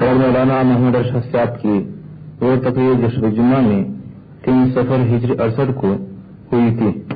اور مولانا محمد ارشد صاحب کی وہ تقریر جشر جمعہ میں تین سفر ہجر ارسد کو ہوئی تھی۔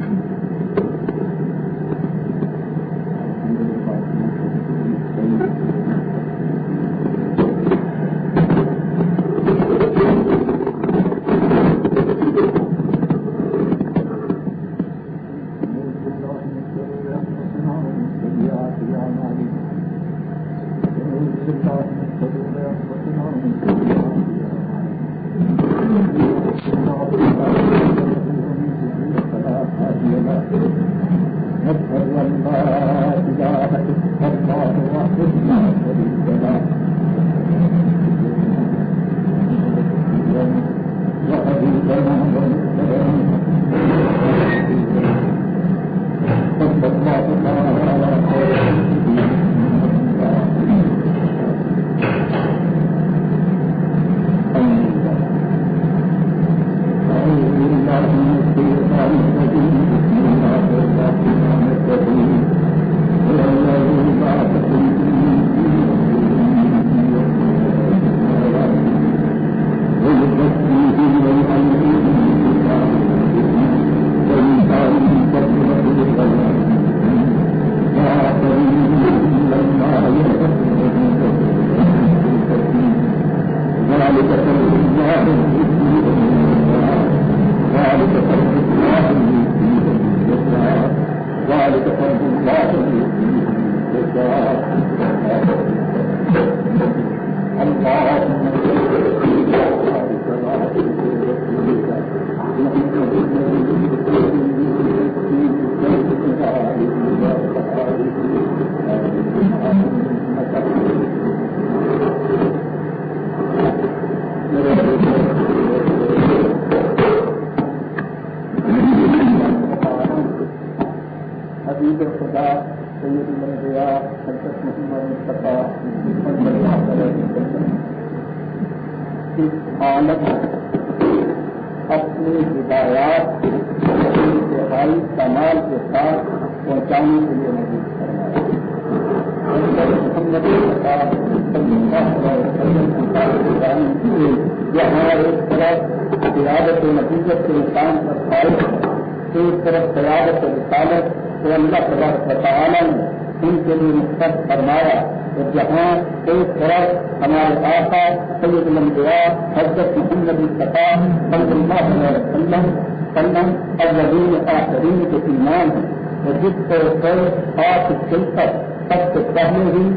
سے یا ہمارا ایک طرف قیادت و نتیجت کے انسان پر پائے ایک طرف قیادت و رسالت تو اللہ تبارک تعالیٰ نے ان کے لیے مختص فرمایا جہاں ایک طرف ہمارے آقا سید المبیا حضرت محمد الصفا صلی اللہ علیہ وسلم سلم الدین آخرین کے ایمان ہے جس طور پر آپ چل سب سے پہلے ہی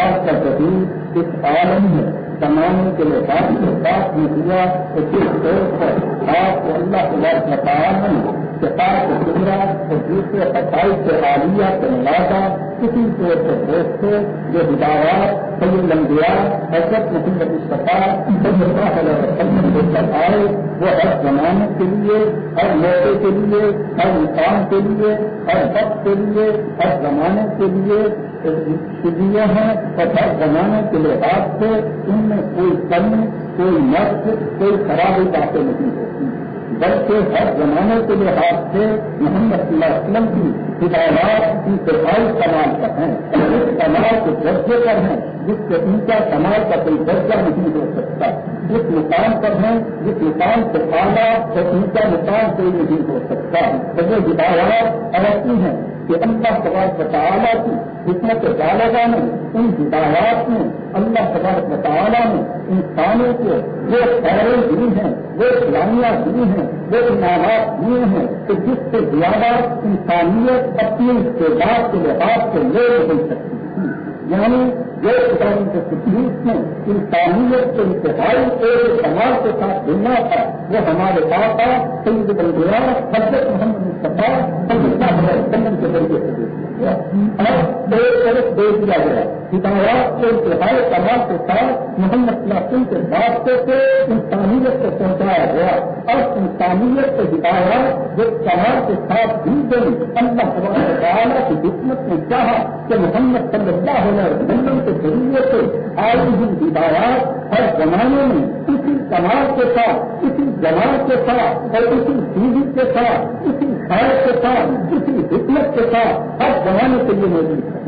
آپ کا جدید اس عالم میں کمانے کے لیے بات کے ساتھ میں دیا تو جس طور پر آپ کو اللہ کے بعد بتایا نہیں کے پاس گزرا اور دوسرے پٹائی سے عالیہ کے ملازہ کسی طور پر دوست جو ہدایات، سید لمبیا حضرت محمد الصفا صلی اللہ علیہ وسلم سب آئے، وہ ہر زمانے کے لیے، ہر موقع کے لیے، ہر انسان کے لیے، ہر وقت کے لیے، ہر زمانے کے لیے شدیاں ہیں پتہ بنانے کے لحاظ سے ان میں کوئی کمی، کوئی نقص، کوئی خرابی باتیں نہیں ہوتی۔ بلکہ ہر زمانے کے لحاظ سے محمد صلی اللہ علیہ وسلم کی ہدایات کی سفائی کمال پر ہیں۔ اس کمال کے درجے پر ہیں، جس کے ان کا کمال کا کوئی درجہ نہیں ہو سکتا۔ جس مقام پر ہیں، جس مقام سے پانا اور ان کا مقام کوئی نہیں ہو سکتا سبھی ہدایات ایسی ہیں کہ اللہ تبارک بتانا کی حکمت ڈالگا نے ان ہدایات میں، اللہ تبارک بتانا نے انسانوں کو وہ پہلے دی ہیں وہ سلامیاں دی ہیں وہ انعامات دیے ہیں، کہ جس سے زیادہ انسانیت اپنی استعداد کے لحاظ سے لے نہیں سکتی یعنی یہ خداون کے تکلیف میں ان تعمیت کے انتہائی ایک سماج کے ساتھ ملنا تھا، وہ ہمارے پاس آئی سید بلدیار حضرت محمد مصطفیٰ اور اللہ کے ذریعے سے دیکھا گیا اور دو طرف دے دیا گیا ہدایات کو اتحاد تباہ کے ساتھ محمد وسلم کے راستے سے انسانیت کو پہنچایا گیا اور انسانیت کو ہدایات جو تباہ کے ساتھ دی گئی اللہ تعالیٰ کی حکمت نے چاہا کہ محمد صلی اللہ علیہ وسلم کے ذریعے سے آج ہی ہدایات ہر زمانے میں اسی سماج کے ساتھ، اسی جماعت کے ساتھ اور اسی سیڑھی کے ساتھ اسی خیر کے ساتھ، اسی حکمت کے ساتھ، ہر بنانے کے لیے موجود ہے۔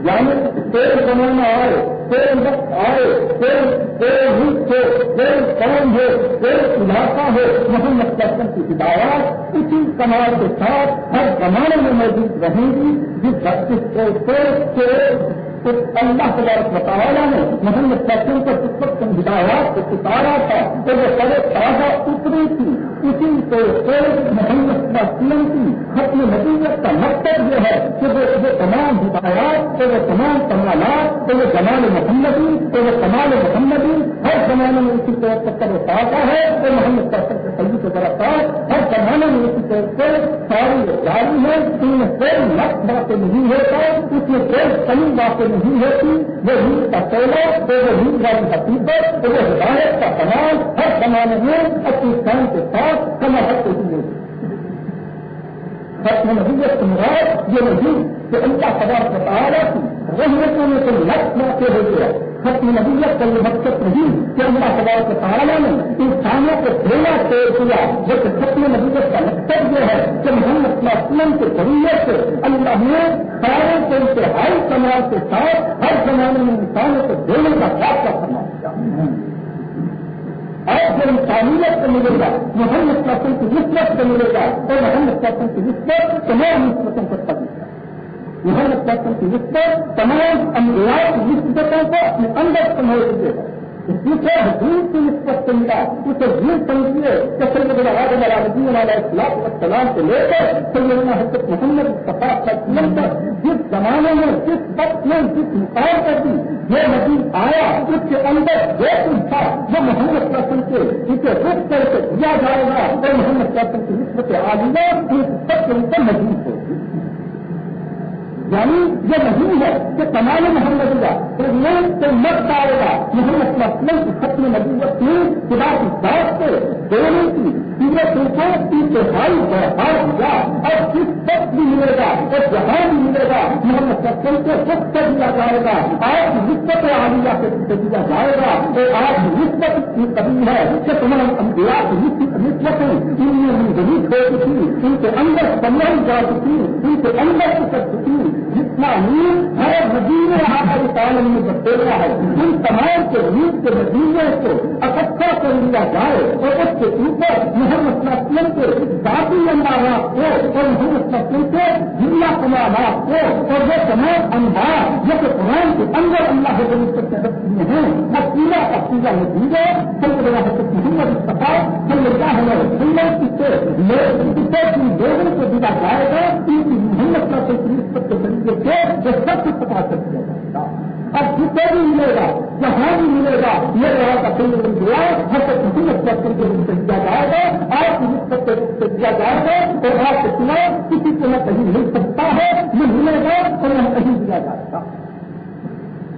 یعنی تیل زمانہ آئے تیل وقت آئے تیل تیل روپ ہو تیل قلم ہو تیل سدھارتا ہو محمد قسم کی ہدایات اسی کمال کے ساتھ ہر زمانے میں موجود رہیں گی۔ جس وقت کو تیل کے اللہ تبارک مطالعہ نے محمد سچن کو اس وقت ہدایات کو ستارا تھا تو وہ سڑے تازہ اتری تھی، اسی کو محمد سلم کی ختم نتیجت کا مقصد یہ ہے کہ وہ وہ تمام ہدایات تو وہ تمام کمالات تو وہ جمال محمدی تو وہ کمال محمدی ہر زمانے میں اسی طور پر کر پاتا ہے تو محمد سچن کے سبھی کو ذرا ہر زمانے میں اسی طور پر ساری جاری ہے، ان میں کوئی نقص باتیں نہیں ہوتا، اس میں کوئی کمی باتیں نہیں ہوتی وہ ہند کا پہلے تو وہ ہند کا حقیقت تو وہ ہدایت کا سامان ہر سامان میں اپنی قوم کے ساتھ کما سکتے ہوئی ختم نبیت مراد، یہ نہیں کہ ان کا سوال بتا رہا تھی رحمتوں میں تو لکھ موقع ہو گیا ختم نبیت کا یہ مقصد نہیں کہ اللہ سوال کے تعالیٰ نے انسانوں کو پھیلا توڑ دیا جبکہ ختم نبیت کا مقصد یہ ہے کہ محمد اسلم کے ذریعے سے اللہ نے سارے کے انتہائی کمال کے ساتھ ہر زمانے میں انسانوں کو دینے کا فیصلہ کرنا کیا اور جو انسانیت سے ملے گا، محمد قسم کی نسبت سے ملے گا تو محمد قسم کی نسبت تمام نسبتوں کو پڑھے گا محمد قسم کی نسبت تمام انبیاء کی نسبتوں کو اپنے اندر سمجھ دے گا جسے حدود کی نسبت سے ملا اسے جھوٹ سمجھیے کہ سید آدم علیہ علیہ السلام السلام سے لے کر سیدنا حضرت محمد صفاف کا پر جس زمانے میں، جس وقت میں، جس مقام پر بھی یہ نبی آیا، اس کے اندر جو کچھ تھا وہ محمد قسم کے اسے رخ کر کے دیا جائے گا اور محمد قسم کی نسبت عالیہ اس سب کے اوپر مزید ہوگی یعنی یہ نہیں ہے کہ کمال محمد کا تو میں تو مت آئے گا محمد مسلم کی ختم نبوت کی خدا کی بات سے دینے کی سیرت کو انتہائی بڑھا دیا اور کس وقت بھی ملے گا اور جہاں بھی ملے گا، محمد مسلم کو سب کر دیا جائے گا؟ آج نسبت عالیہ سے دیا جائے گا؟ تو آج نسبت کی کمی ہے کہ تمام انبیاء کی نسبتیں ان میں منظوری ہو چکی، ان کے اندر سمجھ جا چکی، ان کے اندر کر چکی جتنا نیل ہر وزیر اس عالم میں بتایا ہے، ان تمام کے نیل کے نتیجے کو اکٹھا کر لیا جائے اور اس کے اوپر محمد اسلم کے ذاتی اندازات کو اور محمد اسلم کے دنیا کو اور وہ تمام انداز جو کہ قرآن کے اندر اللہ کے رکھتی ہیں وہ پیلا کا پوجا نتیجہ سب محمد استفا ہم اللہ ہے سنت سے لوگوں کو دیا جائے گا، ان کی محمد کا کوئی جو سب کچھ پتا سکتے ہیں جائے گا بھی ملے گا جہاں بھی ملے گا۔ یہ رہا کا فلم بن گیا ہر تک کسی نسبت کے روپ سے دیا جائے گا، آپ کی نسبت کے روپ سے دیا جائے گا اور آپ کے سنا، کسی کو نہ کہیں مل سکتا ہے یہ ملے گا تو نہ کہیں دیا جائے گا۔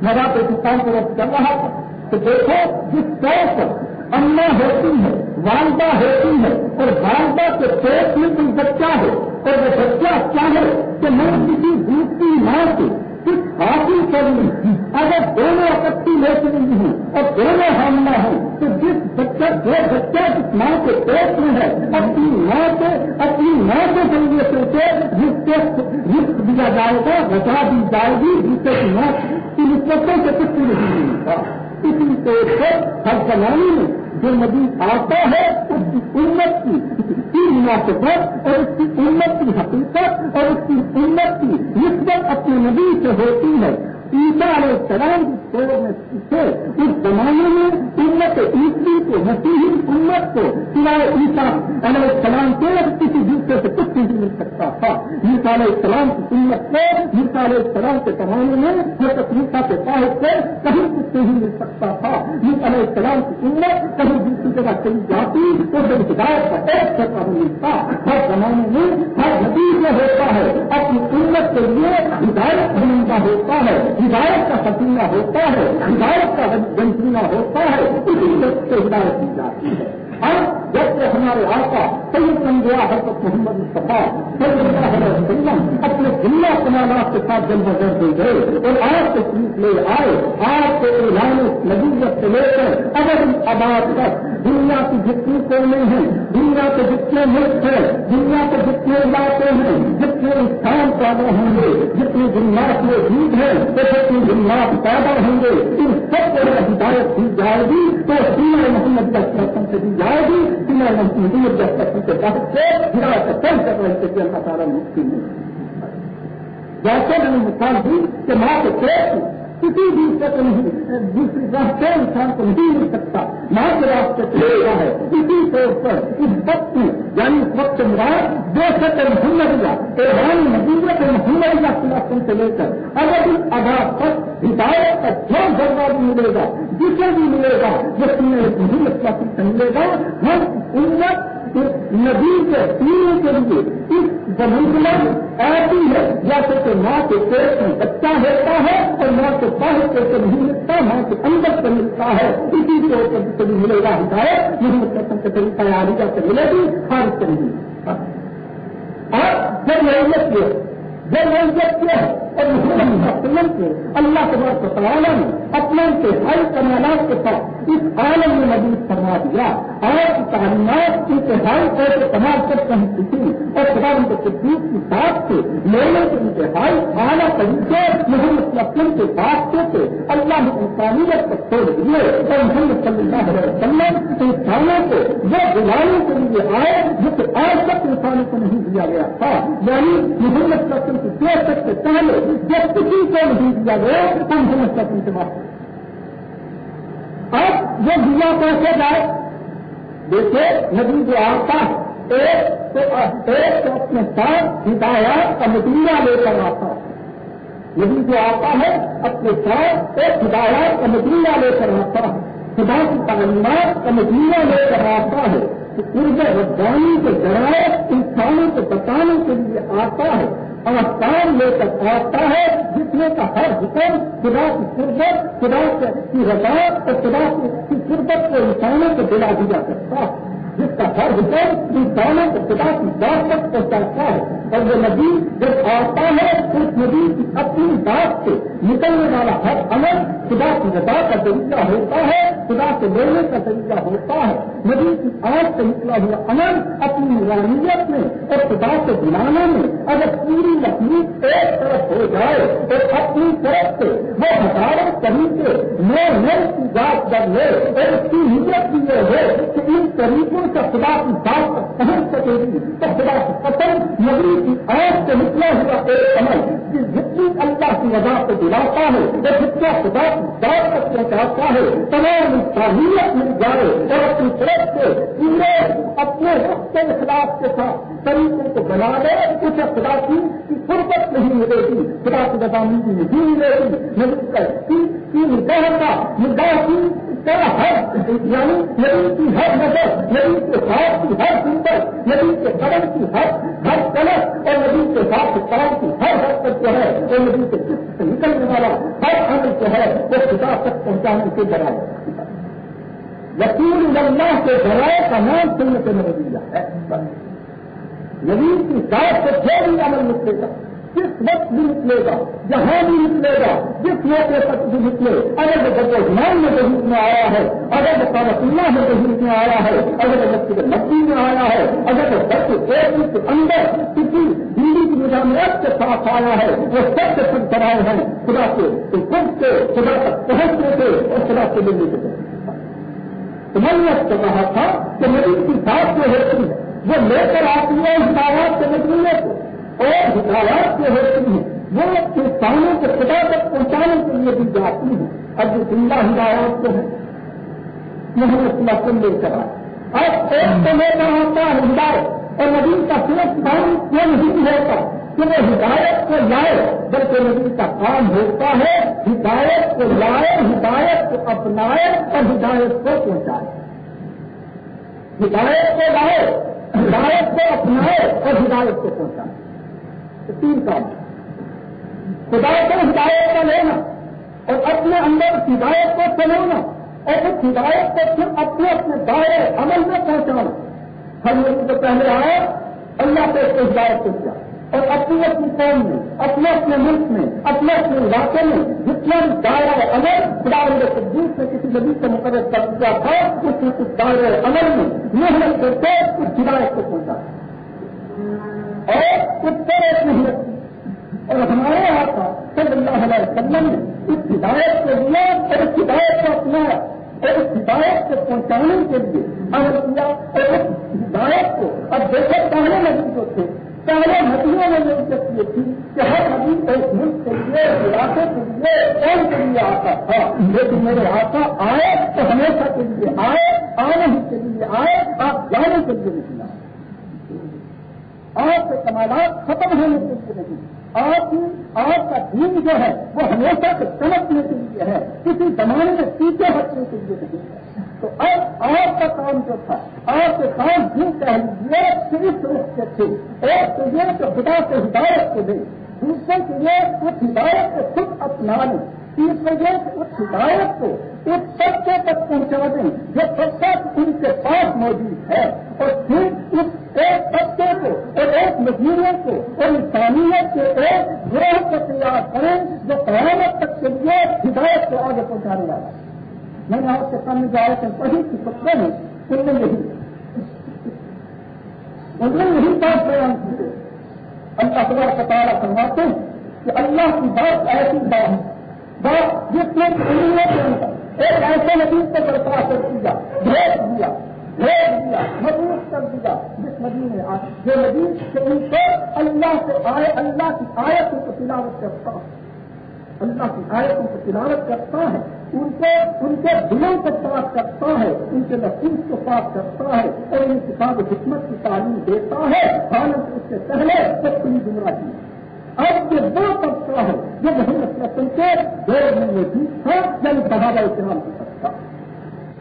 میں پاکستان کو وقت کر رہا تھا۔ تو دیکھو، جس طرح پر اما ہوتی ہے، والدہ ہوتی ہے، اور والدہ کے پیٹ میں کوئی بچہ ہے، اور وہ بچہ کیا ہے کہ میں کسی دوسری ماں سے حاصل کر لی اگر دونوں اکٹھی لے چکی ہوں اور دونوں حاملہ ہوں، تو جس بچہ جو بچہ جس ماں کے پیٹ میں ہے، اپنی ماں سے اپنی ماں کے ذریعے سے جس کے رسک دیا جائے گا بچا دی جائے گی، جس سے ماں کی نسبتوں سے کچھ نہیں ملتا اسی طور پر ہر زمانے میں جو نبی آتا ہے، اس کی امت کی مناسبت اور اس کی امت کی حقیقت، اور اس کی امت کی نسبت اپنے نبی سے ہوتی ہے۔ عیسا علیہ السلام دور میں تھے اس زمانے میں امت عیسوی کو مسیحی امت کو سوائے عیسا علیہ السلام کے کسی دوسرے سے کچھ نہیں مل سکتا تھا عیسا علیہ السلام کی امت کو عیسا علیہ السلام کے زمانے میں حضرت عیسا کے پاس سے کہیں کچھ نہیں مل سکتا تھا عیسا علیہ السلام کی امت کہیں دوسری جگہ چلی جاتی تو جب ہدایت کا ایک سفر نہیں ملتا ہر زمانے میں ہر نتیج میں ہوتا ہے اپنی امت کے لیے ہدایت بننے کا ہوتا ہے ہدایت کا ستیہ ہوتا ہے، ہدایت کا جنسینہ ہوتا ہے، اسی وقت سے ہدایت کی جاتی ہے۔ اور جب سے ہمارے آقا سید سمجھا حضرت محمد مصطفیٰ سید وسلم اپنے دنیا کمالات کے ساتھ جلد بجر دے گئے اور آپ کے لے آئے آپ کے اعلان نبیت سے لے کر اگر آباد تک دنیا کی جتنی قومیں ہیں، دنیا کے جتنے ملک ہیں، دنیا کے جتنے علاقے ہیں، جتنے انسان پیدا ہوں گے، جتنی دنیا میں جیت ہیں تو جتنی دنیا پیدا ہوں گے، ان سب کو ہدایت دی جائے گی، تو سینا محمد کا سے دی جائے گی سینا محمد کا کے تحت سے ہدایت چل کر رہے تھے کہ اللہ تعالیٰ مفتی نہیں۔ جیسے میں نے مثال دی کہ ماں کے پیٹ کسی بھی کو نہیں، دوسری راستے انسان کو نہیں مل سکتا۔ ماں کے راستے چلے گا ہے، اسی طور پر اس وقت میں یعنی اس وقت مراد دو سکے محمد اللہ ایران نبیت محمد اللہ خلافن سے لے کر، اگر اس آدھار تک ہدایت کا جو ذرا بھی ملے گا جسے بھی ملے گا جو محمد اللہ سے ملے گا ہم امت نبی کے پینے کے لیے اس زمین ایسی ہے۔ جیسے کہ ماں کے پیٹ میں بچہ ہوتا ہے اور ماں کے باہر سے نہیں ملتا، ماں کے اندر سے ملتا ہے۔ اسی طور پر سے بھی ملے گا ہدایت محمد قسم کے طریقہ عالیہ سے ملے گی ہر سے نہیں۔ اور جب نوعیت یہ جب نوعیت کیا ہے اور محمد کے اللہ کے بعد تعالیٰ نے اپنے انتہائی کمالات کے ساتھ اس عالم میں مزید فرما دیا۔ اور تعلیمات انتہائی طور پر تمام سب پہنچ چکی اور خدا ان کے صدیق کی بات سے میرے کے انتہائی اعلیٰ طریقے، محمد وسلم کے بات سے اللہ نے انسانیت کو چھوڑ دیے اور محمد صلی اللہ علیہ وسلم انسانوں کو وہ دلانے کے لیے آئے جس سے آج تک انسانوں کو نہیں دیا گیا تھا۔ یعنی محمد وسلم کی دیر تک سے پہلے جب کسی کو نہیں دیا گیا تو محمد وسلم سے بات اب جو دیا کیسے جائے، دیکھیے، نبی جو آتا ہے ایک تو ایک تو اپنے ساتھ ہدایات کا مدینہ لے کر آتا ہے۔ نبی جو آتا ہے، اپنے ساتھ ایک ہدایات کا مدینہ لے کر آتا ہے۔ خدا کی تعلیمات کا مدینہ لے کر آتا ہے۔ ارد ربانی کے ذرائع، انسانوں کو بتانے کے لیے آتا ہے۔ آسان لے کر آتا ہے، جس میں کا ہر حکم خدا کی شربت خدا کی رضا اور خدا کی شربت کو انسانوں کو دلا دیا کرتا ہے۔ جس کا ہر حکم انسانوں کو خدا کی بات تک پہنچاتا ہے اور وہ ندی جب آتا ہے، اس ندی کی اپنی بات سے نکلنے والا ہر عمل خدا کی رضا کا طریقہ ہوتا ہے، خدا سے لینے کا طریقہ ہوتا ہے۔ ندی کی آگ سے نکلا ہوا عمل اپنی نورانیت میں اور خدا سے دلانے میں اگر پوری لکڑی ایک طرف ہو جائے تو اپنی طرف سے وہ ہزاروں طریقے نئے نئے کی بات کر لے اور اس کی نیت بھی یہ ہے کہ ان طریقوں سے خدا کی بات تک پہنچ سکے گی، تو خدا کی قتل نبی کی آگ سے نکلا ہوا ایک عمل کہ جتنی اللہ کی وجہ کو دلاتا ہے وہ جتنا خدا کی بات تک پہنچاتا ہے، تمام تعلیمت مل جائے، اور اپنی طرف سے پورے اپنے وقت کے خلاف کے ساتھ طریقوں کو بنا لے، اسے خدا کی فرصت نہیں ملے گی، خدا کی بدامی نہیں ملے گی۔ کی نگاہ کا نگاہ کی ہر یعنی ندی کی ہر نظر ندی کے ہاتھ کی ہر سندر ندی کے قدم کی ہر ہر کلر اور ندی کے ساتھ کام کی ہر حد تک جو ہے وہ ندی کے جسم سے نکلنے والا ہر عمل جو ہے، وہ کتاب تک پہنچانے کے ذرائع یقین اللہ کے ذرائع کا نام سننے سے نبی ہے۔ ندی کی ساتھ سے جو بھی عمل نکلے گا کس وقت بھی نکلے گا؟ جہاں بھی نکلے گا؟ جس موقع تک بھی نکلے؟ اگر وہ بدمان میں بہت میں آیا ہے، اگر وہ کابت اللہ میں بہت میں آیا ہے، اگر وہ مسجد مکی میں آیا ہے، اگر وہ سب ایک کے اندر کسی دلی کی نظامیت کے ساتھ آیا ہے، وہ سب سے سب کرائے ہیں، خدا سے خود سے، خدا تک پہنچنے سے اور خدا سے ملنے کے تو میں نے کہا تھا کہ میری کی بات جو ہوتی ہے، وہ لے کر آتی ہے اس بات کے نکلنے کو۔ اور ہدایات جو ہوتی ہیں۔ وہ انسانوں کو خدا تک پہنچانے کے لیے بھی جاتی ہیں۔ اب جو زندہ ہدایات کو ہے محمد اللہ کو لے کر اب ایک سمے کا ہوتا ہے ہدایت۔ اور نبی کا صرف کام یہ نہیں ہوتا؟ کہ وہ ہدایت کو لائے، بلکہ نبی کا کام ہوتا ہے، ہدایت کو لائے، ہدایت کو اپنائے اور ہدایت کو پہنچائے۔ ہدایت کو لائے، ہدایت کو اپنائے اور ہدایت کو پہنچائے۔ تین کام خدا کو ہدایت کا لینا اور اپنے اندر ہدایت کو چلانا اور اس ہدایت کو پھر اپنے اپنے دائرے عمل میں پہنچانا۔ ہم لوگوں کو پہلے آئے اللہ کو اس کو ہدایت کو کیا۔ اور اپنی اپنی قوم میں، اپنے اپنے ملک میں، اپنے اپنے علاقے میں جتنا بھی دائرہ عمل خدا تبدیل سے کسی نبی سے مقرر کر دیا تھا، اس میں اس دائرہ عمل میں محنت کرتے اس ہدایت کو پہنچا اور اتر ایک نہیں اور ہمارے آقا صلی اللہ علیہ وسلم نے اس ہدایت کو لیا اور اس ہدایت کو اپنایا اور اس ہدایت کو پہنچانے کے لیے عمل کیا اور اس ہدایت کو اب دیکھے پہلے نبی جو تھے پہلے ندیوں میں عزت یہ تھی کہ ہر نبی ایک ملک کے لیے علاقے کے لیے، کون کے لیے آتا تھا؟ لیکن میرے آتا آئے تو ہمیشہ کے لیے آئے، آنے ہی کے لیے آئے، آپ جانے کے لیے نہیں آئے آپ کے کمالات ختم ہونے کے لیے نہیں آپ کی آپ کا دین جو ہے، وہ ہمیشہ سے چمکنے کے لیے ہے۔ کسی زمانے میں پیچھے ہٹنے کے لیے نہیں ہے۔ تو اب آپ کا کام جو تھا، آپ کے کام بھی کہہ لیجیے صرف روپ سے تھے۔ ایک تو یہ کہ خدا سے ہدایت کو دے، دوسرے کے لیے اس ہدایت کو خود اپنا لیں تیسرے یہ کہ اس ہدایت کو اس سبقے تک پہنچا دیں جو سب ان کے پاس موجود ہے اور پھر اس ایک طبقے کو اور ایک مزدوروں کو اور انسانیت کے ایک گروہ کو تیار کریں جو قیامت تک کے لیے ہدایت کو آگے پہنچانے والا میں نے آپ کے سامنے جو آئے پڑھی کی سکتے ہیں ان میں یہی ان میں یہی بات بیان کی اللہ خبر کا تعالیٰ کرواتے ہیں کہ اللہ کی بات ایسی بات ہے، بات جس دنیا کے اندر ایک ایسے نبی کو برقرار کر دیا، بھیج دیا بھیج دیا مضبوط کر دیا جس ندی نے جو ندی کہ ان کو اللہ سے آئے، اللہ کی آیتوں کو تلاوت کرتا ہے۔ اللہ کی آیتوں کو تلاوت کرتا ہے، ان کو، ان کے دلوں کو پاک کرتا ہے، ان کے نفیس کو پاک کرتا ہے اور ان کتاب حکمت کی تعلیم دیتا ہے۔ حالانکہ اس سے پہلے سب کی گمراہی اب یہ دو طبقہ ہے جو محمد رسم کے دو میں یہ بھی تھا جن صحابہ اسلام کی سکتا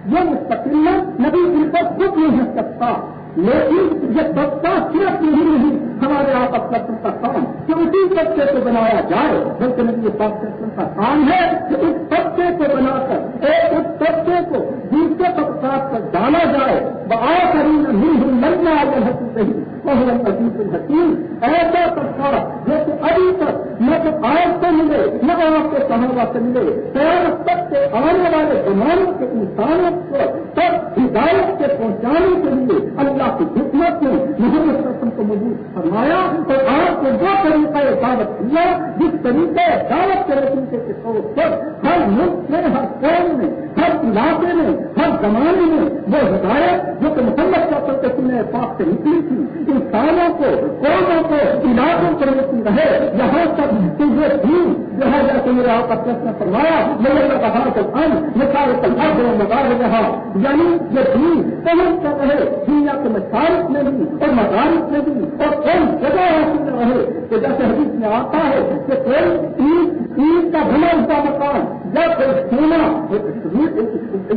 یہ مستقل نبی ان کو خود نہیں سکتا لیکن یہ طبقہ صرف نہیں نہیں ہمارے آپ اپنے کا کام کہ اسی طبقے کو بنایا جائے؟ بلکہ نبی پاک کا کام ہے کہ اس طبقے کو بنا کر، ایک اس طبقے کو دوسرے طبقات پر ڈالا جائے۔ وہ آ کر نہیں ہوں لگنا آگے حقیقی محمد عزیز الحکیم ایسا طبقہ جو کہ ابھی تک نہ تو آج سے ملے، نہ آپ کے صحابہ سے ملے پیار تک کے آنے والے زمانے کے انسانوں کو تب ہدایت کے پہنچانے کے لیے اللہ کی حکمت نے محمد رسم کو مجبور فرمایا تو آپ کو جو طریقہ دعوت کیا جس طریقے دعوت کے رسم کے طور پر ہر ملک میں، ہر قوم میں ہر علاقے میں، ہر زمانے میں وہ ہدایت جو کہ محمد کا کے سننے پاک سے نکلی تھی، انسانوں کو، قوموں کو، علاقوں کو روکتی رہے، یہاں تک کہ یہ دین جو ہے، جیسے میرے آپ کا پرشن فرمایا میرے کا کہا کہ ان مثال تلحظ و مدار رہا یعنی یہ دین پہنچ کر رہے؟ دنیا کے مشارف میں بھی اور مدارس میں بھی اور کئی جگہ حاصل رہے؟ کہ جیسے حدیث میں آتا ہے کہ کوئی عید عید کا بنا ہوا مکان یا کوئی سونا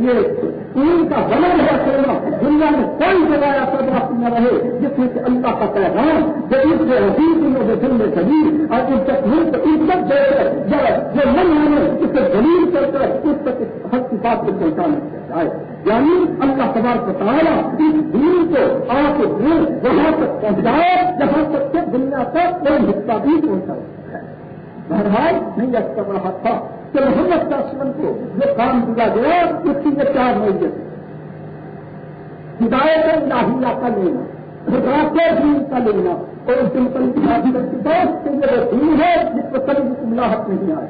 یہ عید کا بنا ہوا سونا دنیا میں کوئی جگہ ایسا باقی نہ رہے جس میں اللہ کا پیغام جو اس کے عزیز میں وہ دل میں زمین اور ان تک ملک عزت دے کر، یا جو من مانے، اسے دلیل کر کر، اس تک ہر کی بات کو پہنچانا چاہتا یعنی اللہ سوال کو تعالیٰ اس دین کو آپ کے دل، وہاں تک پہنچائے، جہاں تک کہ دنیا تک کوئی حصہ بھی پہنچا بہرحال نہیں ایسا کر رہا تھا کہ محمد کا سن کو جو کام دیا گیا، اس کی یہ چار نہیں ہدایت الہیہ کا لینا۔ خدا کے دین کا لینا۔ اور اس دن پر دوست کے یہ وہ دین ہے جس کو کبھی ملاحت نہیں آئے۔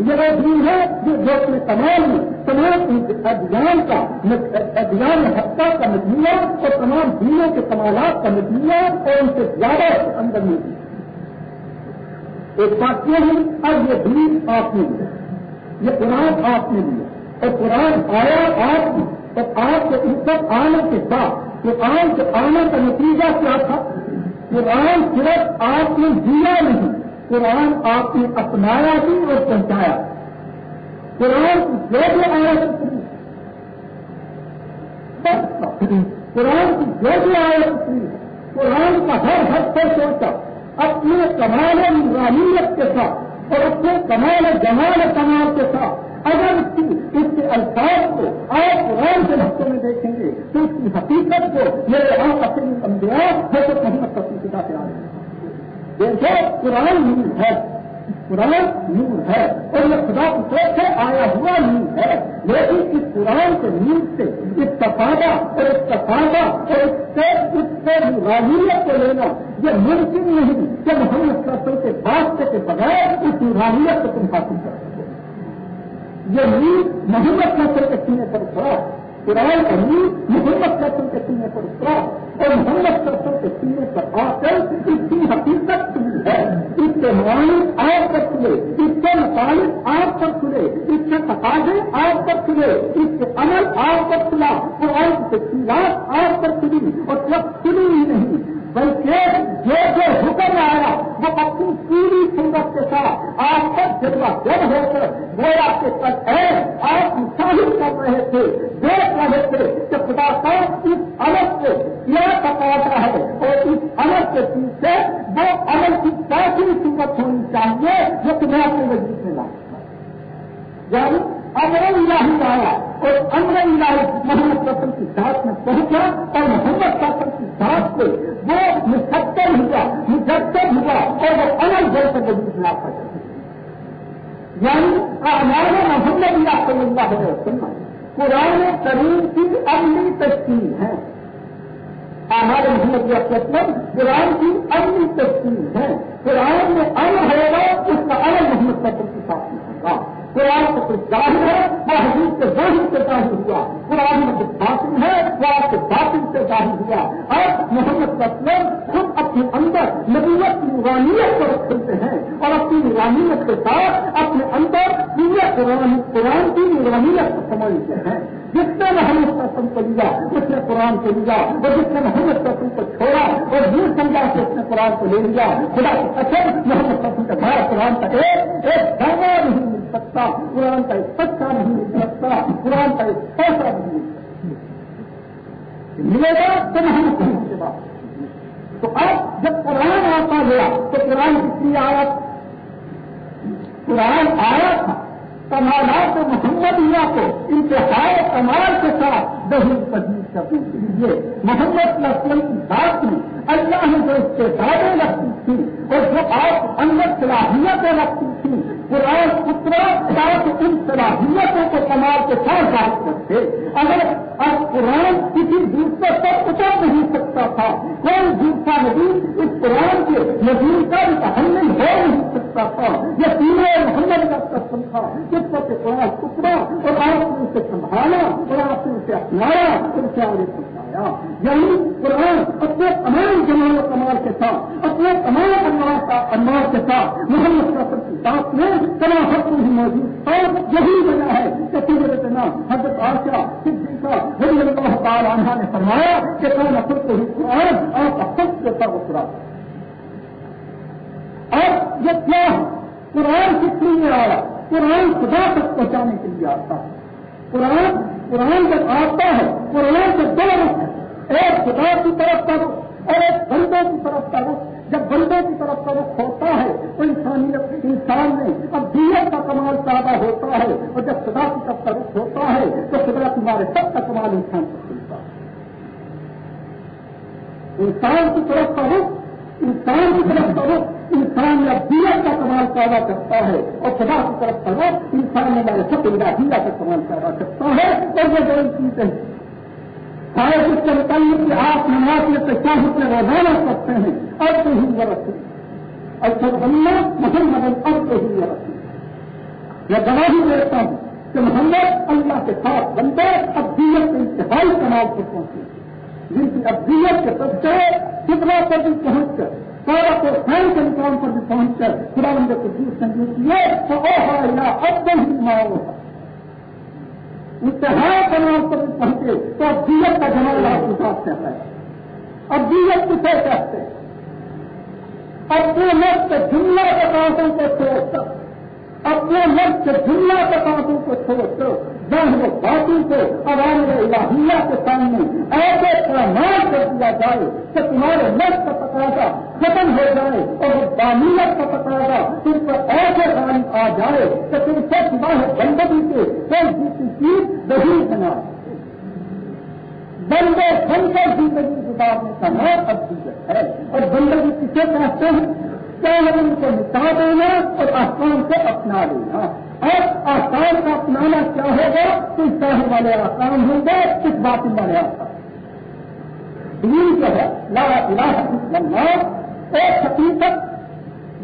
یہ وہ دین ہے جو جو اپنے تمام تمام ادھیان کا ادھیان ہفتہ کا نتیجہ اور تمام دینوں کے کمالات کا نتیجہ اور ان سے زیادہ اندر میں ایک بات یہ ہے، اب یہ دین آپ نے یہ قرآن آپ نے لیا اور قرآن آیا آپ نے اور آپ کے اوپر آنے کے بعد قرآن کے آنے کا نتیجہ کیا تھا؟ قرآن صرف آپ نے دیا نہیں، قرآن آپ نے اپنایا بھی اور پہنچایا۔ قرآن کی جو آیا قرآن کی جو بھی آیا قرآن کا ہر حد پر سوچا، اپنے کمال نظامیت کے ساتھ اور اپنے کمال جمال کمال کے ساتھ اگر اس کے الفاظ کو آپ قرآن کے حصے میں دیکھیں گے تو اس کی حقیقت کو میرے آپ اپنی سمجھا ہے تو محمد کا سلسلہ سے آ دیکھو قرآن ہی ہے قرآن نور ہے اور یہ خدا کی طرف سے آیا ہوا نور ہے۔ لیکن اس قرآن کے نور سے اس کا اور اس کا اور اس سے اس سے نورانیت کو لینا یہ ممکن نہیں کہ محمد سسل کے واسطے کے بغیر اس نورانیت کو تم حاصل کر سکو یہ نیند محمد نسل کے سینے پر پڑا قرآن کرنی محمد کرسن کے سینے پر اترا اور محمد کرسن کے سینے پر آ کر اس کی حقیقت سنی ہے۔ اس کے معنی آپ پر کھلے اس کے مطالب آپ پر کھلے اس کے تقاضے آپ پر کھلے اس کے عمل آپ پر کھلا قرآن کی تفصیلات آپ پر کھلی اور جب کھلی ہی نہیں بلکہ جو جو حکم آیا، وہ اپنی پوری سنگت کے ساتھ آپ تک جذبہ جب ہو کر وہ آپ کے ساتھ ہے آپ مشاہد کر رہے تھے، دیکھ رہے تھے کہ خدا صاحب اس الگ کو کیا تقاضا ہے اور اس الگ کے پیچھے وہ الگ کی کیسی سنگت ہونی چاہیے جو کہ میں اپنے وجود میں لا یعنی امر الہی آیا۔ اور امر الہی محمد رسم کی ساتھ میں پہنچا اور محمد رسم کی ساتھ سے وہ مستقل ہوا مجسد ہوا اور وہ الگ جل کر وجود میں یعنی ہمارے محمد اللہ صلی اللہ علیہ وسلم قرآن کریم کی اگلی تشکیل ہے۔ ہمارے محمد وسلم قرآن کی اگلی تشکیل ہے۔ قرآن میں ان ہوگا، اس کا الگ محمد وسلم کی ساتھ۔ میں قرآن کو ظاہر ہے، وہ حدیث کے ظاہر سے ظاہر ہوا۔ قرآن میں باطن ہے وہ آپ کے باطن سے ظاہر ہوا۔ اب محمد وسلم خود اپنے اندر نبیت کی نورانیت کو رکھتے ہیں۔ اور اپنی نورانیت کے ساتھ اپنے اندر پورے قرآن قرآن کی نورانیت کو سمجھتے ہیں۔ جس نے محمد قسم کو لیا، اس نے قرآن کو لیا، اور جس نے محمد قسم کو چھوڑا، اور دور سمجھا کہ اس نے قرآن کو لے لیا۔ خدا کی قسم محمد قسم کا بھارت قرآن کا ایک ایک دانا نہیں مل سکتا، قرآن کا ایک سچا نہیں مل سکتا، قرآن کا ایک ایسا نہیں مل سکتا۔ ملے گا تو محمد قسم کے بعد تو اب جب قرآن آتا گیا، تو قرآن کتنی آیت؟ قرآن آیا تھا۔ کمالات محمد کو انتہائی کمال کے ساتھ دہی پذیر کرنے کے لیے محمد نسل کی بات میں اللہ نے جو استعدادیں رکھتی تھی، اور جو آپ اندر صلاحیتیں رکھتی تھی قرآن اترا تاکہ ان صلاحیتوں کو کمال کے ساتھ بات کرتے۔ اگر اب قرآن کسی دوسرے پر اتر نہیں سکتا تھا، کوئی دوسرا نبی اس قرآن کے نظیر کا متحمل ہو نہیں سکتا تھا یہ تینوں محمد کا قسم تھا جس پر قرآن اترا اور آپ نے اسے سنبھالا اور آپ نے اسے اپنایا اور اسے آگے پہنچایا یعنی قرآن اپنے تمام جمال و کمال کے ساتھ اپنے تمام انوار کا انوار کے ساتھ محمد کا کی بات میں تمام حق ہی موجود اور یہی وجہ ہے کہ سیرت نام حضرت آشا صدی کا رضی اللہ تعالیٰ عنہ نے فرمایا کہ کون خود کو ہی قرآن آپ کا کے سب اترا اور یہ کیا قرآن کس لیے آیا قرآن خدا تک پہنچانے کے لیے آتا ہے۔ قرآن قرآن جب آتا ہے، قرآن سے دو رخ ہے ایک خدا کی طرف کا رخ اور ایک بندوں کی طرف کا رخ جب بندوں کی طرف کا رخ ہوتا ہے، تو انسانیت انسان میں اب دیت کا کمال پیدا ہوتا ہے۔ اور جب خدا کی طرف کا رخ ہوتا ہے، تو خدا تمہارے سب کا کمال انسان کو ملتا ہے۔ انسان کی طرف کا رخ، انسان کی طرف کا رخ۔ انسان میں دیت کا کمال پیدا کرتا ہے اور خدا کی طرف کا انسان میں ہمارے سب دیا کا کمال پیدا کرتا ہے اور یہ جو چیز ہے۔ شاید اس کے متعلق کہ آپ نماز میں سے کیا روزانہ کرتے ہیں اور تو ہی ضرورت ہے اور سب اللہ محمد اور تو ہی ضرورت ہے میں گواہی دیتا ہوں کہ محمد اللہ کے ساتھ بندے ابدیت کے انتہائی کمال پر پہنچے۔ جن کی ابدیت کے سب سے کتنا پر بھی پہنچ کر سارا کو خیر کے مقام پر بھی پہنچ کر خدا بندے کو دور سنجو کیے تو او اب تم ہی ماؤ انتہائی کمال پر بھی پہنچے تو اب دیت کا جمال آپ کے ساتھ کہتا ہے۔ اب دیت کسے کہتے ہیں؟ اپنے مرد کے جملہ کے کانٹوں کو چھوڑ کر اپنے مرد کے جملہ کے کانٹوں کو چھوڑ کر ظاہر باتوں کو عوام الہیہ کے سامنے ایسے پرمان کر دیا جائے کہ تمہارے مرد کا تقاضا ختم ہو جائے اور وہ بامیت کا تقاضا تم پر ایسے کام آ جائے کہ تم سے تمہارے بندگی کے کوئی دوسری چیز نہیں بنا بندے بن کر زندگی گزارنے کا نام ابدیت ہے۔ اور بندگی کسے کہتے ہیں ان کو مٹا دینا اور آسان کو اپنا لینا۔ اور آسان کا اپنانا کیا ہوگا؟ تو شہر والے آسان ہوں گے کس بات والے آسان دین جو ہے، لا الہ الا اللہ، ایک حقیقت،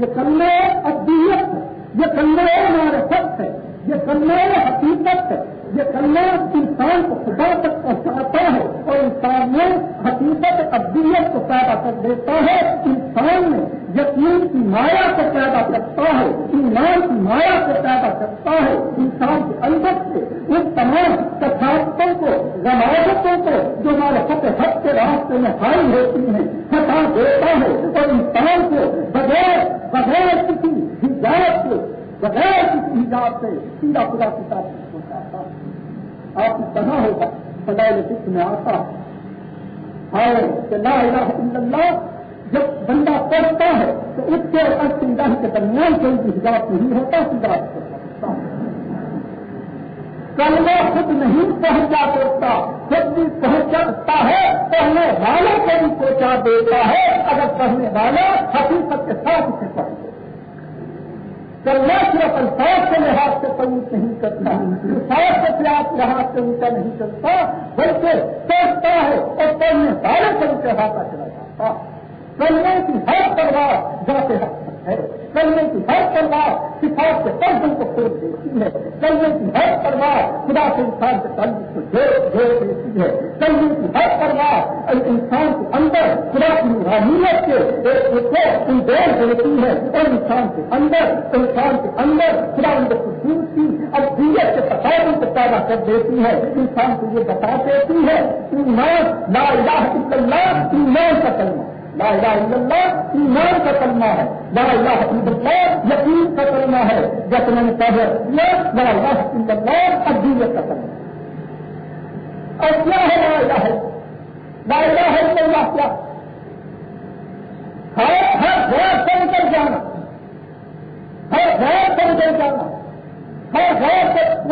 یہ کلمہ ادیت یہ کلمہ ہمارے ہے، یہ کلمہ حقیقت ہے، یہ کلمہ انسان کو خدا تک پہنچاتا ہے اور انسان میں حقیقت ابدیت کو پیدا کر دیتا ہے۔ انسان میں یقین کی مایا کو پیدا کرتا ہے، ایمان کی مایا کو پیدا کرتا ہے، انسان کے اندر سے ان تمام کثافتوں کو روایتوں کو جو ہمارے فتح حق کے راستے میں حائل ہوتی ہیں ہٹا دیتا ہے اور انسان کو بغیر بغیر کسی ہدایت کے بغیر کسی حجاب سے سیدھا خدا کی طرف پہنچاتا آپ کی کہاں ہوگا، فضائل فکر میں آتا ہے۔ کہ لا الہ الا اللہ جب بندہ پڑھتا ہے تو اس کے اور اللہ کے درمیان کوئی بھی حجاب نہیں ہوتا سیدھا کلمہ خود نہیں پہنچا دیتا خود بھی پہنچاتا ہے، پڑھنے والوں کو بھی پہنچا دیتا ہے۔ اگر پڑھنے والا حقیقت کے ساتھ اسے پڑھ کرنا صرف الفاظ کے لحاظ سے پوچھ نہیں کرتا، الفاظ کے خلاف لحاظ سے اونچا نہیں کرتا، بلکہ سوچتا ہے اور پڑھنے والے سے ان کے ہاتھ چلا جاتا۔ کرنے کی ہر پرواہ جاتے حق ہے کرنے کی ہر پرواہ کتاب کے پردوں کو کھول دیتی ہے۔ کرنے کی ہر پرواہ خدا کے انسان کے تعلق کو جوڑ جوڑ دیتی ہے۔ کرنے کی ہر پرواہ انسان کے اندر خدا کی روحانیت کے انڈور دیتی ہے۔ اور انسان کے اندر، انسان کے اندر خدا ان کو خوبصورتی اور دیت کے تصاویر کو پیدا کر دیتی ہے۔ انسان کو یہ بتا دیتی ہے، ایمان، لا الہ الا اللہ، ایمان کا کلمہ۔ لا الہ الا اللہ، ایمان کا کلمہ ہے۔ لا الہ الا اللہ، یقین کا کلمہ ہے۔ جیسے میں نے کہا لا الہ الا اللہ ادیت کا کلمہ۔ اور کیا ہے لا الہ لا الہ الا اللہ کیا؟ ہر ہر غیر سے نکل جانا۔ ہر غیر سے نکل جانا۔ ہر غیر سے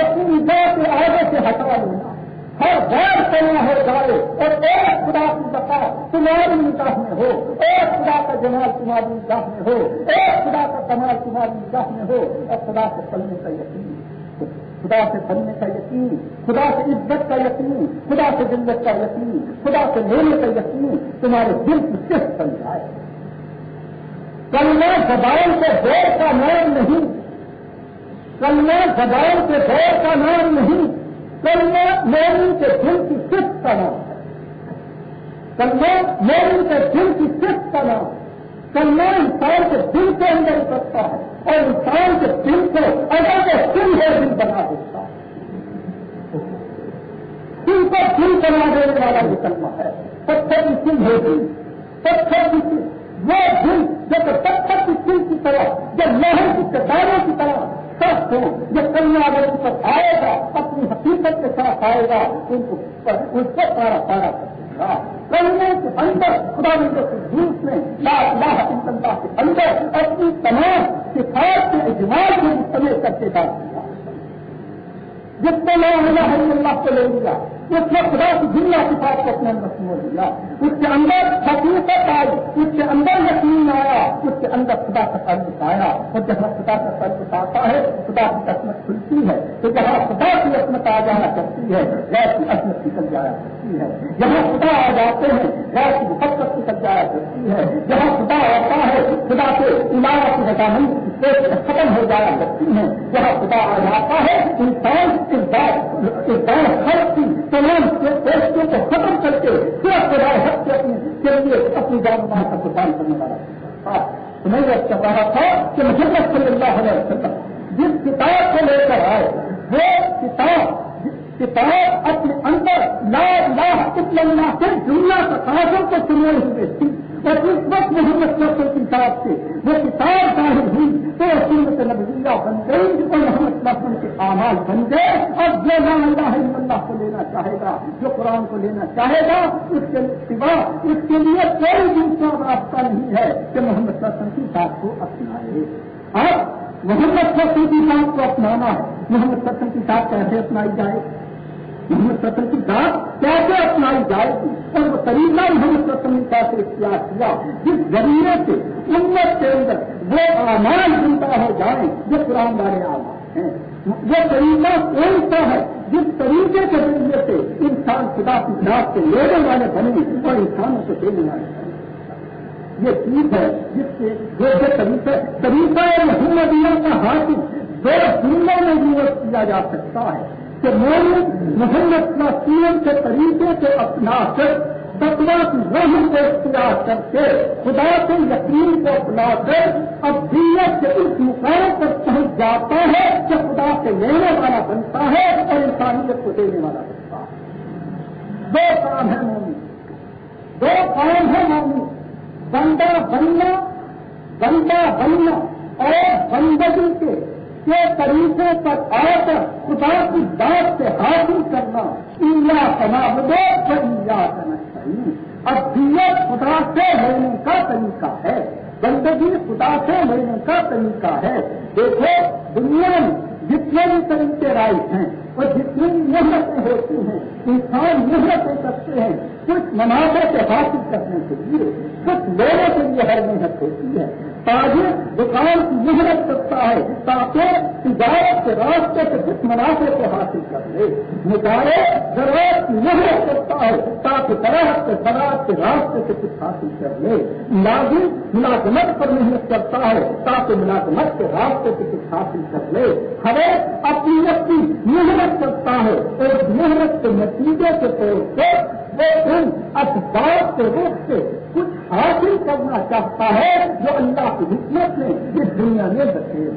اپنی ذات کے آگے سے ہٹا لینا۔ ہر غیر سنا ہو جائے اور ایک خدا کی بتا تمہاری نکاح میں ہو، ایک خدا کا جمال تمہاری نکاح میں ہو، ایک خدا کا کمال تمہاری نکاح میں ہو، اور خدا سے پلنے کا یقین، خدا سے پلنے کا یقین، خدا سے عزت کا یقین، خدا سے جنت کا یقین، خدا سے لینے کا یقین تمہارے دل کی صرف بن جائے۔ کلمہ زبان کے دور کا نام نہیں، کلمہ زبان کے دور کا نام نہیں۔ کلمہ مومن کے دل کی صرف کا نام ہے کلمہ مومن کے دل کی صرف کا نام کلمہ انسان کے دل کے اندر اترتا ہے اور انسان کے دل کو اگر وہ دل ہے دل بنا دیتا ہے دل کو دل بنا دینے والا یہ کلمہ ہے پتھر کی سل ہے دل پتھر کی سل وہ دل جب پتھر کی سل کی طرح جب لہر کی کتابوں کی طرح سخت ہوں یہ کلیا اگر ان پر آئے گا، اپنی حقیقت کے ساتھ آئے گا، ان کو اس کو پارا پارا کرنے کے اندر، خدا کے جھوٹ میں لا الہ الا اللہ کے اندر اپنی تمام صفات کے اجماع کو مستمل کر کے ڈال دیا جس کو لا الہ اللہ کو لے لیا اس نے خدا کی دنیا کی بات کو اپنے اندر سمجھ لیا اس کے اندر حقیقت آئی اس کے اندر یقین آیا، اس کے اندر خدا کا تعلق آیا اور جہاں خدا کا تعلق آتا ہے، خدا کی قسمت کھلتی ہے۔ تو جہاں خدا کی عصمت آ جانا کرتی ہے غیر کی عصمت نکل جایا کرتی ہے۔ جہاں خدا آ جاتے ہیں غیر کی محبت نکل جایا کرتی ہے۔ جہاں خدا آتا ہے، خدا کے علاوہ کی رضامندی ختم ہو جایا کرتی ہے۔ جہاں خدا آ جاتا ہے، انسان اس بات خرچ کی تمام کوششوں کو ختم کر کے صرف خدا حق کے اپنے کے لیے اپنی جان مان کا قربان کرنے والا ہاں، تو میں یہ چاہ رہا تھا کہ محمد صلی اللہ علیہ وسلم جس کتاب کو لے کر آئے، وہ کتاب کتاب اپنے اندر لا لاہ اتنا صرف دنیا کا کاغذوں کو چنے ہوئے تھی اور اس وقت محمد صلی اللہ کی کتاب سے وہ کتاب ظاہر ہوئی تو سنت نبویہ بن گئی اور محمد صلی اللہ کے آمال بن گئے۔ اور جو لا الہ الا اللہ کو لینا چاہے گا، جو قرآن کو لینا چاہے گا، اس کے سوا اس کے لیے کوئی دوسرا راستہ نہیں ہے کہ محمد صلی اللہ علیہ وسلم کی بات کو اپنائے۔ اب محمد صلی اللہ علیہ وسلم کی بات کو اپنانا ہے۔ محمد صلی اللہ علیہ وسلم کی بات کیسے اپنائی جائے؟ محمد سطر کی بات کیسے اپنائی جائے گی اور وہ طریقہ محمد سطر نے کیسے اختیار کیا جس ذریعے سے امت کے اندر وہ امان زندہ ہو جائے جو قرآن والے آواز ہیں۔ وہ طریقہ کون سا ہے؟ جس طریقے کے ذریعے سے انسان خدا کی ذات کے لینے والے بنے اور انسانوں کو دینے والے بنے۔ یہ چیز ہے جس سے جو طریقہ طریقہ محمدیہ کا حاصل دو دنوں میں یوز کیا جا سکتا ہے۔ کہ مومن محمد نسیم کے طریقے سے اپنا کر فتوا کی رحم کو اختیار کر کے خدا کے یقین کو اپنا کر اب دیت کے اس مقام پر پہنچ جاتا ہے کہ خدا سے لینے والا بنتا ہے اور انسانیت کو دینے والا بنتا ہے۔ دو کام ہے مومی دو کام ہے مومی بندہ بننا بندہ بننا اور بندگی کے کے طریقے پر آ کر خدا کی بات سے حاصل کرنا انیا سنا دو انیا کرنا چاہیے اب دیت خدا سے لینے کا طریقہ ہے۔ بندگی خدا سے لینے کا طریقہ ہے۔ دیکھو، دنیا میں جتنے بھی طریقے رائٹ ہیں اور جتنی بھی محنتیں ہوتی ہیں، انسان محنتیں کرتے ہیں کچھ منافع سے حاصل کرنے کے لیے، کچھ لوگوں کے لیے ہر محنت ہوتی ہے۔ تاجر دکان کی محنت کرتا ہے تاکہ تجارت کے راستے سے کچھ منافع کو حاصل کر لے۔ مجارے ضرورت کی محنت کرتا ہے تاکہ درخت کے زراعت کے راستے سے کچھ حاصل کر لے۔ لازم ملازمت پر محنت کرتا ہے تاکہ ملازمت کے راستے سے کچھ حاصل کر لے۔ ہمیں اپنی اپنی محنت کرتا ہے اور محنت کے نتیجے کے طور پر وہ ان اسباب کے روپ سے کچھ حاصل کرنا چاہتا ہے جو اللہ کی حکمت نے اس دنیا میں بچے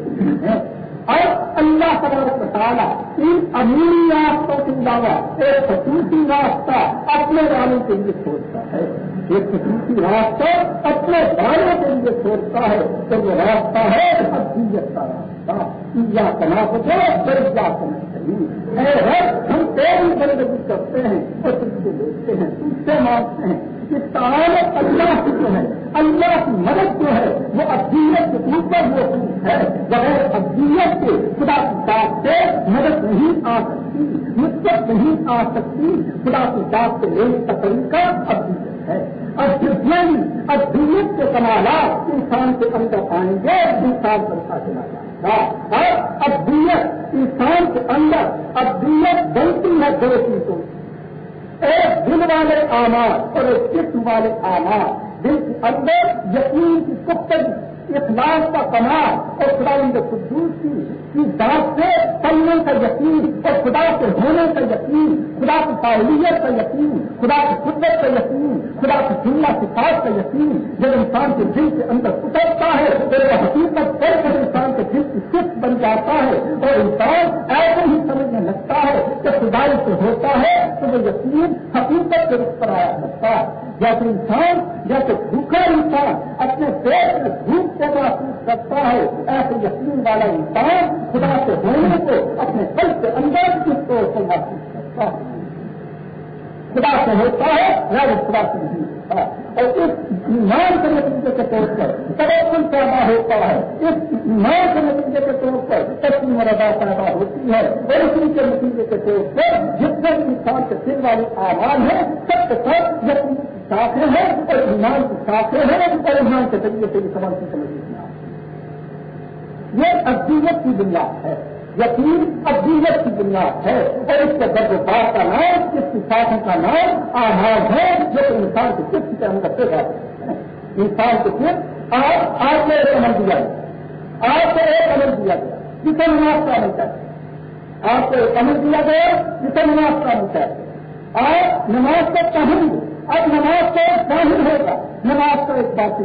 ہیں اور اللہ تبارک تعالیٰ ان امیری راستوں کے علاوہ ایک خصوصی راستہ اپنے والوں کے لیے سوچتا ہے۔ ایک خصوصی راستہ اپنے والوں کے لیے سوچتا ہے تو وہ راستہ ہے حقیقت کا راستہ۔ یا تنا کو درجہ کرنا چاہیے ہم تیری بندگی کرتے ہیں، اور تم سے دیکھتے ہیں تم سے مانگتے ہیں تعلق اللہ کی جو ہے، اللہ کی مدد جو ہے، وہ ابدیت کے اوپر موجود ہے۔ بغیر ابدیت کے خدا کی بات سے مدد نہیں آ سکتی مدت نہیں آ سکتی، خدا کی بات سے لینے کا طریقہ ابدیت ہے۔ اور جتنے بھی یعنی ابدیت کے کمالات انسان کے اندر آئیں گے، انسان بنتا چلا جائے اور ابدیت انسان کے اندر ابدیت بنتی ہے دو چیزوں ایک دل والے آمار اور ایک قسم والے آمار دل کے اندر یقین کی پختگی۔ اخلاق کا کمال اور خدا ان قدوس کی بات سے پلنے کا یقین اور خدا کے ہونے کا یقین، خدا کی قابلیت کا یقین، خدا کی قدرت کا یقین، خدا کی جملہ صفات کا یقین۔ جب انسان کے دل کے اندر اترتا ہے تو وہ حقیقت کر کر انسان کے دل کی صرف بن جاتا ہے اور انسان ایسے ہی سمجھنے لگتا ہے کہ خدا سے ہوتا ہے تو وہ یقین حقیقت کے رخ پر آیا کرتا ہے۔ جیسے انسان جیسے بھوکا انسان اپنے پیٹ میں بھوک کو محسوس کرتا ہے، ایسے یقین والا انسان خدا سے ہونے کو اپنے دل کے اندر کس طور سے محسوس کرتا ہے؟ خدا سے ہوتا ہے غیر خدا سے نہیں ہوتا۔ اور اس ایمان کے نتیجے کے طور پر تبکل پیدا ہوتا ہے۔ اس ایمان کے نتیجے کے طور پر تسلیم رضا پیدا ہوتی ہے۔ اور اسی کے نتیجے کے طور پر جتنے بھی انسان کے دل والے آواز ہیں سب کے ساتھ یقین شاخیں ہیں اور ایمان کی شاخیں ہیں اور ایمان کے ذریعے سے بھی سمجھ سمجھ یہ ادیت کی بنیاد ہے۔ یقین ادیت کی بنیاد ہے۔ اور اس کے درد بات کا نام، اس کی ساتھوں کا نام آدھار ہے، جو انسان کے کس کے اندر سے جاتے ہیں انسان کے صرف آج آج میں ایک عمل دیا گیا۔ آج سے ایک عمل دیا گیا۔ کسی نماز کا عمل کرتے آج سے ایک عمل دیا گیا۔ کسی نماز کا عمل کرتے آج نماز کا چاہیں گے اب نماز کا ایک ظاہر ہوگا نماز کا ایک باقی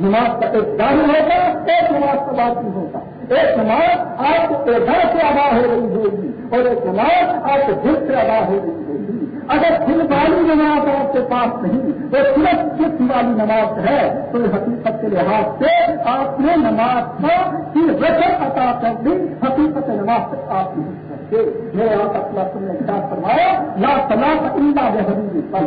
نماز کا ایک ظاہر ہوگا ایک نماز کا باقی ہوگا ایک نماز آپ کو ایک سے ادا ہو رہی ہوگی اور ایک نماز آپ کو دل سے ادا ہو رہی ہوگی۔ اگر دل والی نماز آپ کے پاس نہیں، وہ صرف جسم والی نماز ہے، تو حقیقت کے لحاظ سے آپ نے نماز کو رقم عطا کر دی؟ حقیقت نماز سے آپ سے جو آپ اپنا تم نے کتاب فرمایا، لا طلاق عمدہ بحبیب پر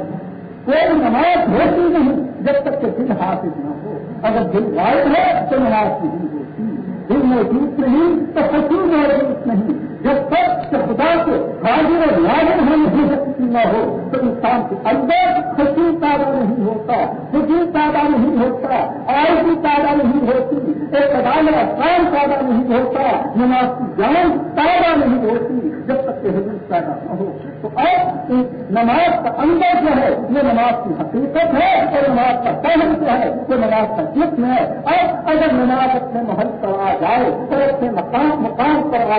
کوئی نماز ہوتی نہیں جب تک کہ دل حاصل نہ ہو۔ اگر دل غائب ہے تو نماز نہیں ہوتی۔ دل موجود نہیں تو فصول موجود نہیں۔ جب تک خدا کے حاضر اور لازم ہونے کی سکتی نہ ہو تو انسان کے اندر خوشی پیدا نہیں ہوتا، خوشی پیدا نہیں ہوتا آرزی پیدا نہیں ہوتی ایک عدالت کام پیدا نہیں ہوتا، نماز کی جان پیدا نہیں ہوتی، جب تک کہ حضرت پیدا نہ ہو۔ تو اب نماز کا اندر جو ہے، یہ نماز کی حقیقت ہے اور نماز کا پہل جو ہے وہ نماز کا جسم ہے۔ اور اگر نماز اپنے محل پر آ جائے اور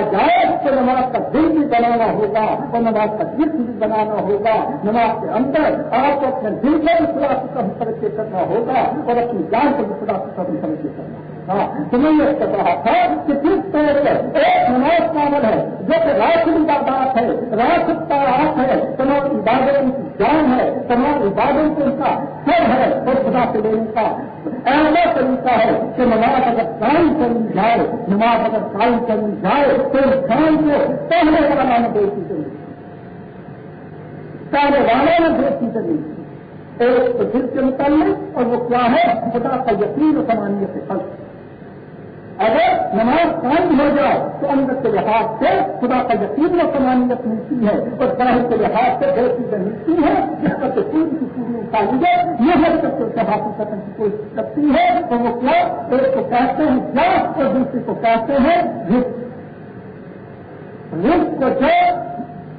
مقام کو تو نماز کا دل بھی بنانا ہوگا اور نماز کا جسم بھی بنانا ہوگا۔ نماز کے اندر آپ کو اپنے دل کو بھی خدا سے کبھی کرنا ہوگا اور اپنی جان کو بھی خدا سے کبھی کرنا ہوگا۔ ہاں تو میں یہ کہہ رہا تھا کہ کس طرح سے ایک نماز کامل ہے، جو کہ راشد عبادات ہے، راشد کا راس ہے، تمام عبادت ان کی جان ہے، تمام عبادت ان کا سر ہے، اور خدا سے لینے کا ایسا طریقہ ہے کہ نماز اگر قائم کرنی جائے، نماز اگر قائم کرنی جائے، تو انسان کو پہلے والا نے دیکھی چاہیے پہلے والے نے دیکھی چاہیے ایک تو دل کے متعلق اور وہ کیا ہے، خدا کا یقین و سمانیت سے خلق اگر نماز قائم ہو جائے تو اندر کے لحاظ سے خدا کا یقین و سمانیت ملتی ہے اور ظاہر کے لحاظ سے بہت چیزیں ملتی ہے جس پر پوری کی پوری انسانیت یہ ہر سب سے حاصل کرنے کی کوشش کرتی ہے تو وہ کیا؟ ایک کو کہتے ہیں کیا اور دوسرے کو کہتے ہیں رسک رسک کو جو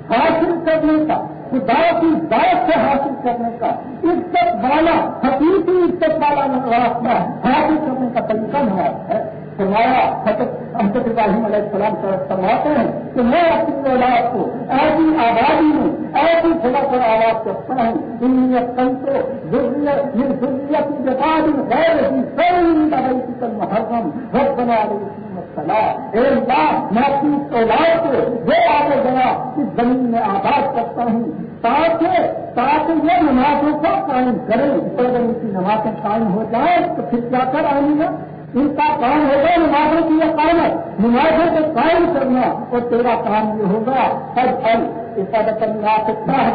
حاصل کرنے کا، خدا کی بات سے حاصل کرنے کا، عزت والا، حقیقی عزت والا راستہ حاصل کرنے کا طریقہ نماز ہے۔ فرمایا، حضرت ابراہیم علیہ السلام فرماتے ہیں کہ میں اپنی اولاد کو ایسی آبادی میں، ایسی تھوڑا تھوڑا آواز کرتا ہوں دنیا کل کو ضروریت کی جگہ غیر ہی ساری محرم بہت بنا رہی میں اپنی اولاد کو وہ آگے گیا اس زمین میں آباد کرتا ہوں، تاکہ تاکہ یہ نمازوں کو قائم کرے اگر ان کی نمازیں قائم ہو جائے تو پھر کیا کر آئیں گے؟ ان کا کام ہوگا نمازوں کی یہ کام ہے۔ نمازوں کو قائم کرنا اور تیرا کام یہ ہوگا۔ ہر پھل اس کا کرنا سکتا ہے۔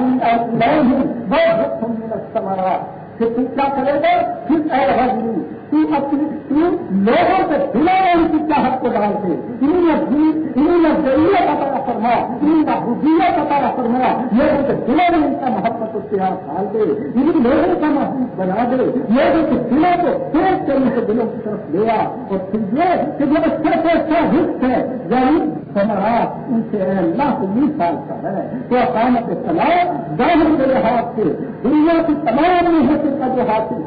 بہت سمارا پھر تم کیا کرے گا، پھر اے حضری لوگوں سے بنا ان کی چاہت کو ڈال دے انہوں نے ضرورت عطا فرما ان کا حجیت عطا فرما لوگوں کے دلوں میں ان کا محبت اختیار ہاں ڈال دے، ان لوگوں کا محبوب بنا دے، لوگوں کے دلوں کو تیز کرنے سے دلوں کی طرف لیا اور پھر یہ کہ جو اچھا سے اچھا حص ہے یعنی ہمارا ان سے اللہ کو بیس سال کا ہے۔ تو اقامت سلام ظاہر کے لحاظ سے، دنیا کی تمام محنت کا جو حاصل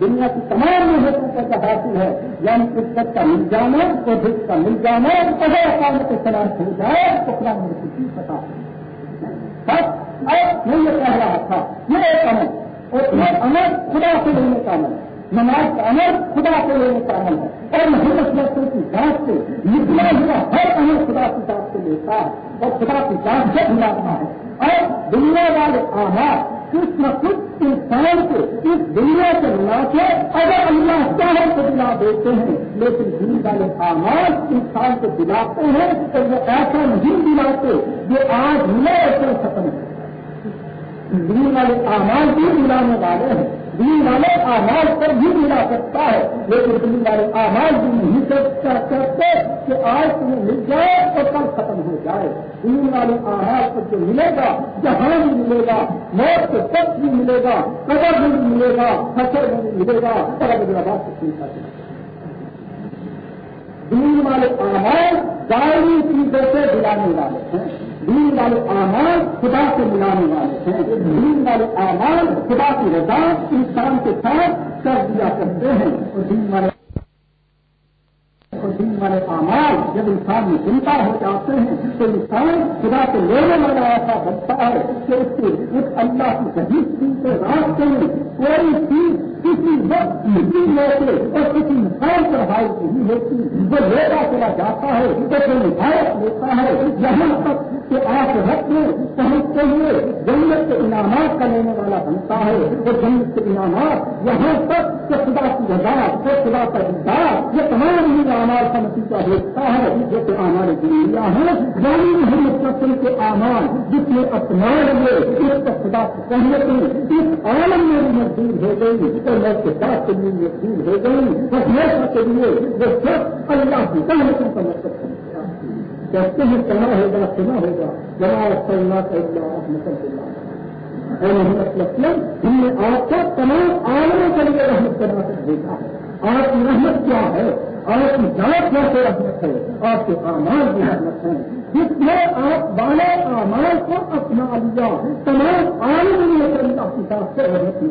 دنیا کی تمام محنتوں کا حاصل ہے۔ یعنی عزت کا مل جانا اور دکھ کا مل جانا اگر اقامت سلام ہو جائے تو قرآن میں کسی پتا۔ بس، اب میں یہ کہہ رہا تھا، یہ ایک عمل، اور یہ عمل خدا سے لینے کا عمل ہے۔ نماز کا عمل خدا سے لینے کا عمل ہے۔ اور محمد نسل کی جانچ سے نکلا ہوا ہر عمل خدا کی جانچ سے لیتا ہے اور خدا کی جانچ سے بلاتا ہے۔ اور دنیا والے آماد کچھ نہ کچھ انسان کو، اس دنیا سے ملا کے اگر اللہ چاہے تو دلا دیتے ہیں، لیکن دن والے آواز انسان کو دلاتے ہیں تو وہ ایسا نہیں دلاتے جو آج میں ایسا ختم ہے دن والے آواز بھی دلانے والے ہیں۔ دین والے آواز پر بھی ملا سکتا ہے، لیکن دین والے آواز بھی نہیں کرتے کہ آج تمہیں مل جائے اور کل ختم ہو جائے۔ دین والے آواز پر جو ملے گا، جہاں بھی ملے گا، موت کے تک بھی ملے گا، قدر بھی ملے گا فصل بھی ملے گا اور اگر آواز سے سیکھا دین والے آواز ظاہری چیزوں سے دلانے والے ہیں۔ دین والے آمان خدا سے ملانے والے ہیں۔ دین والے آمان خدا کی رضا انسان کے ساتھ کر دیا کرتے ہیں۔ اور دین والے دین والے آماد جب انسان میں چنتا ہو جاتے ہیں، تو انسان خدا سے لینے والا ایسا بنتا ہے کہ اس کے اس اللہ کی جدید چیز کے راستے میں کوئی چیز کسی وقت کسی موقع اور کسی انسان پر حائل نہیں ہوتی۔ جو لیتا چلا جاتا ہے تو کوئی نفایت لیتا ہے، یہاں تک کہ آپ رقم میں پہنچتے ہوئے جنت کے انعامات کا لینے والا بنتا ہے۔ اور جنت کے انعامات یہاں تک کہ خدا کی رضا اور خدا کا دیدار یہ تمام انعامات کا نتیجہ دیکھتا ہے۔ جو کہ ہمارے دنیا ہے یعنی محمد رسل کے آمان جس نے اپنا لیے، اس کا خدا کہنے کی اس عالم میں بھی مزدور ہو گئی۔ اور کے ساتھ کے لیے مزدور ہو گئی اور ہمیشہ کے لیے وہ سب اللہ کی کہنے کا مطلب کہتے ہیں کہنا ہوگا سنا ہوگا۔ جناب سلنا اللہ مطلب اللہ اے محمد اسلم ہم نے آپ کو تمام عالموں کے لیے رحمت کرنا دیکھا ہے آپ کی رحمت کیا ہے؟ آپ کی جانچ میں سے رحمت ہے آپ کے آمار کی رحمت ہے جس میں آپ والے آمار کو اپنا لیا، تمام عالم میں اللہ کی ساتھ سے رحمت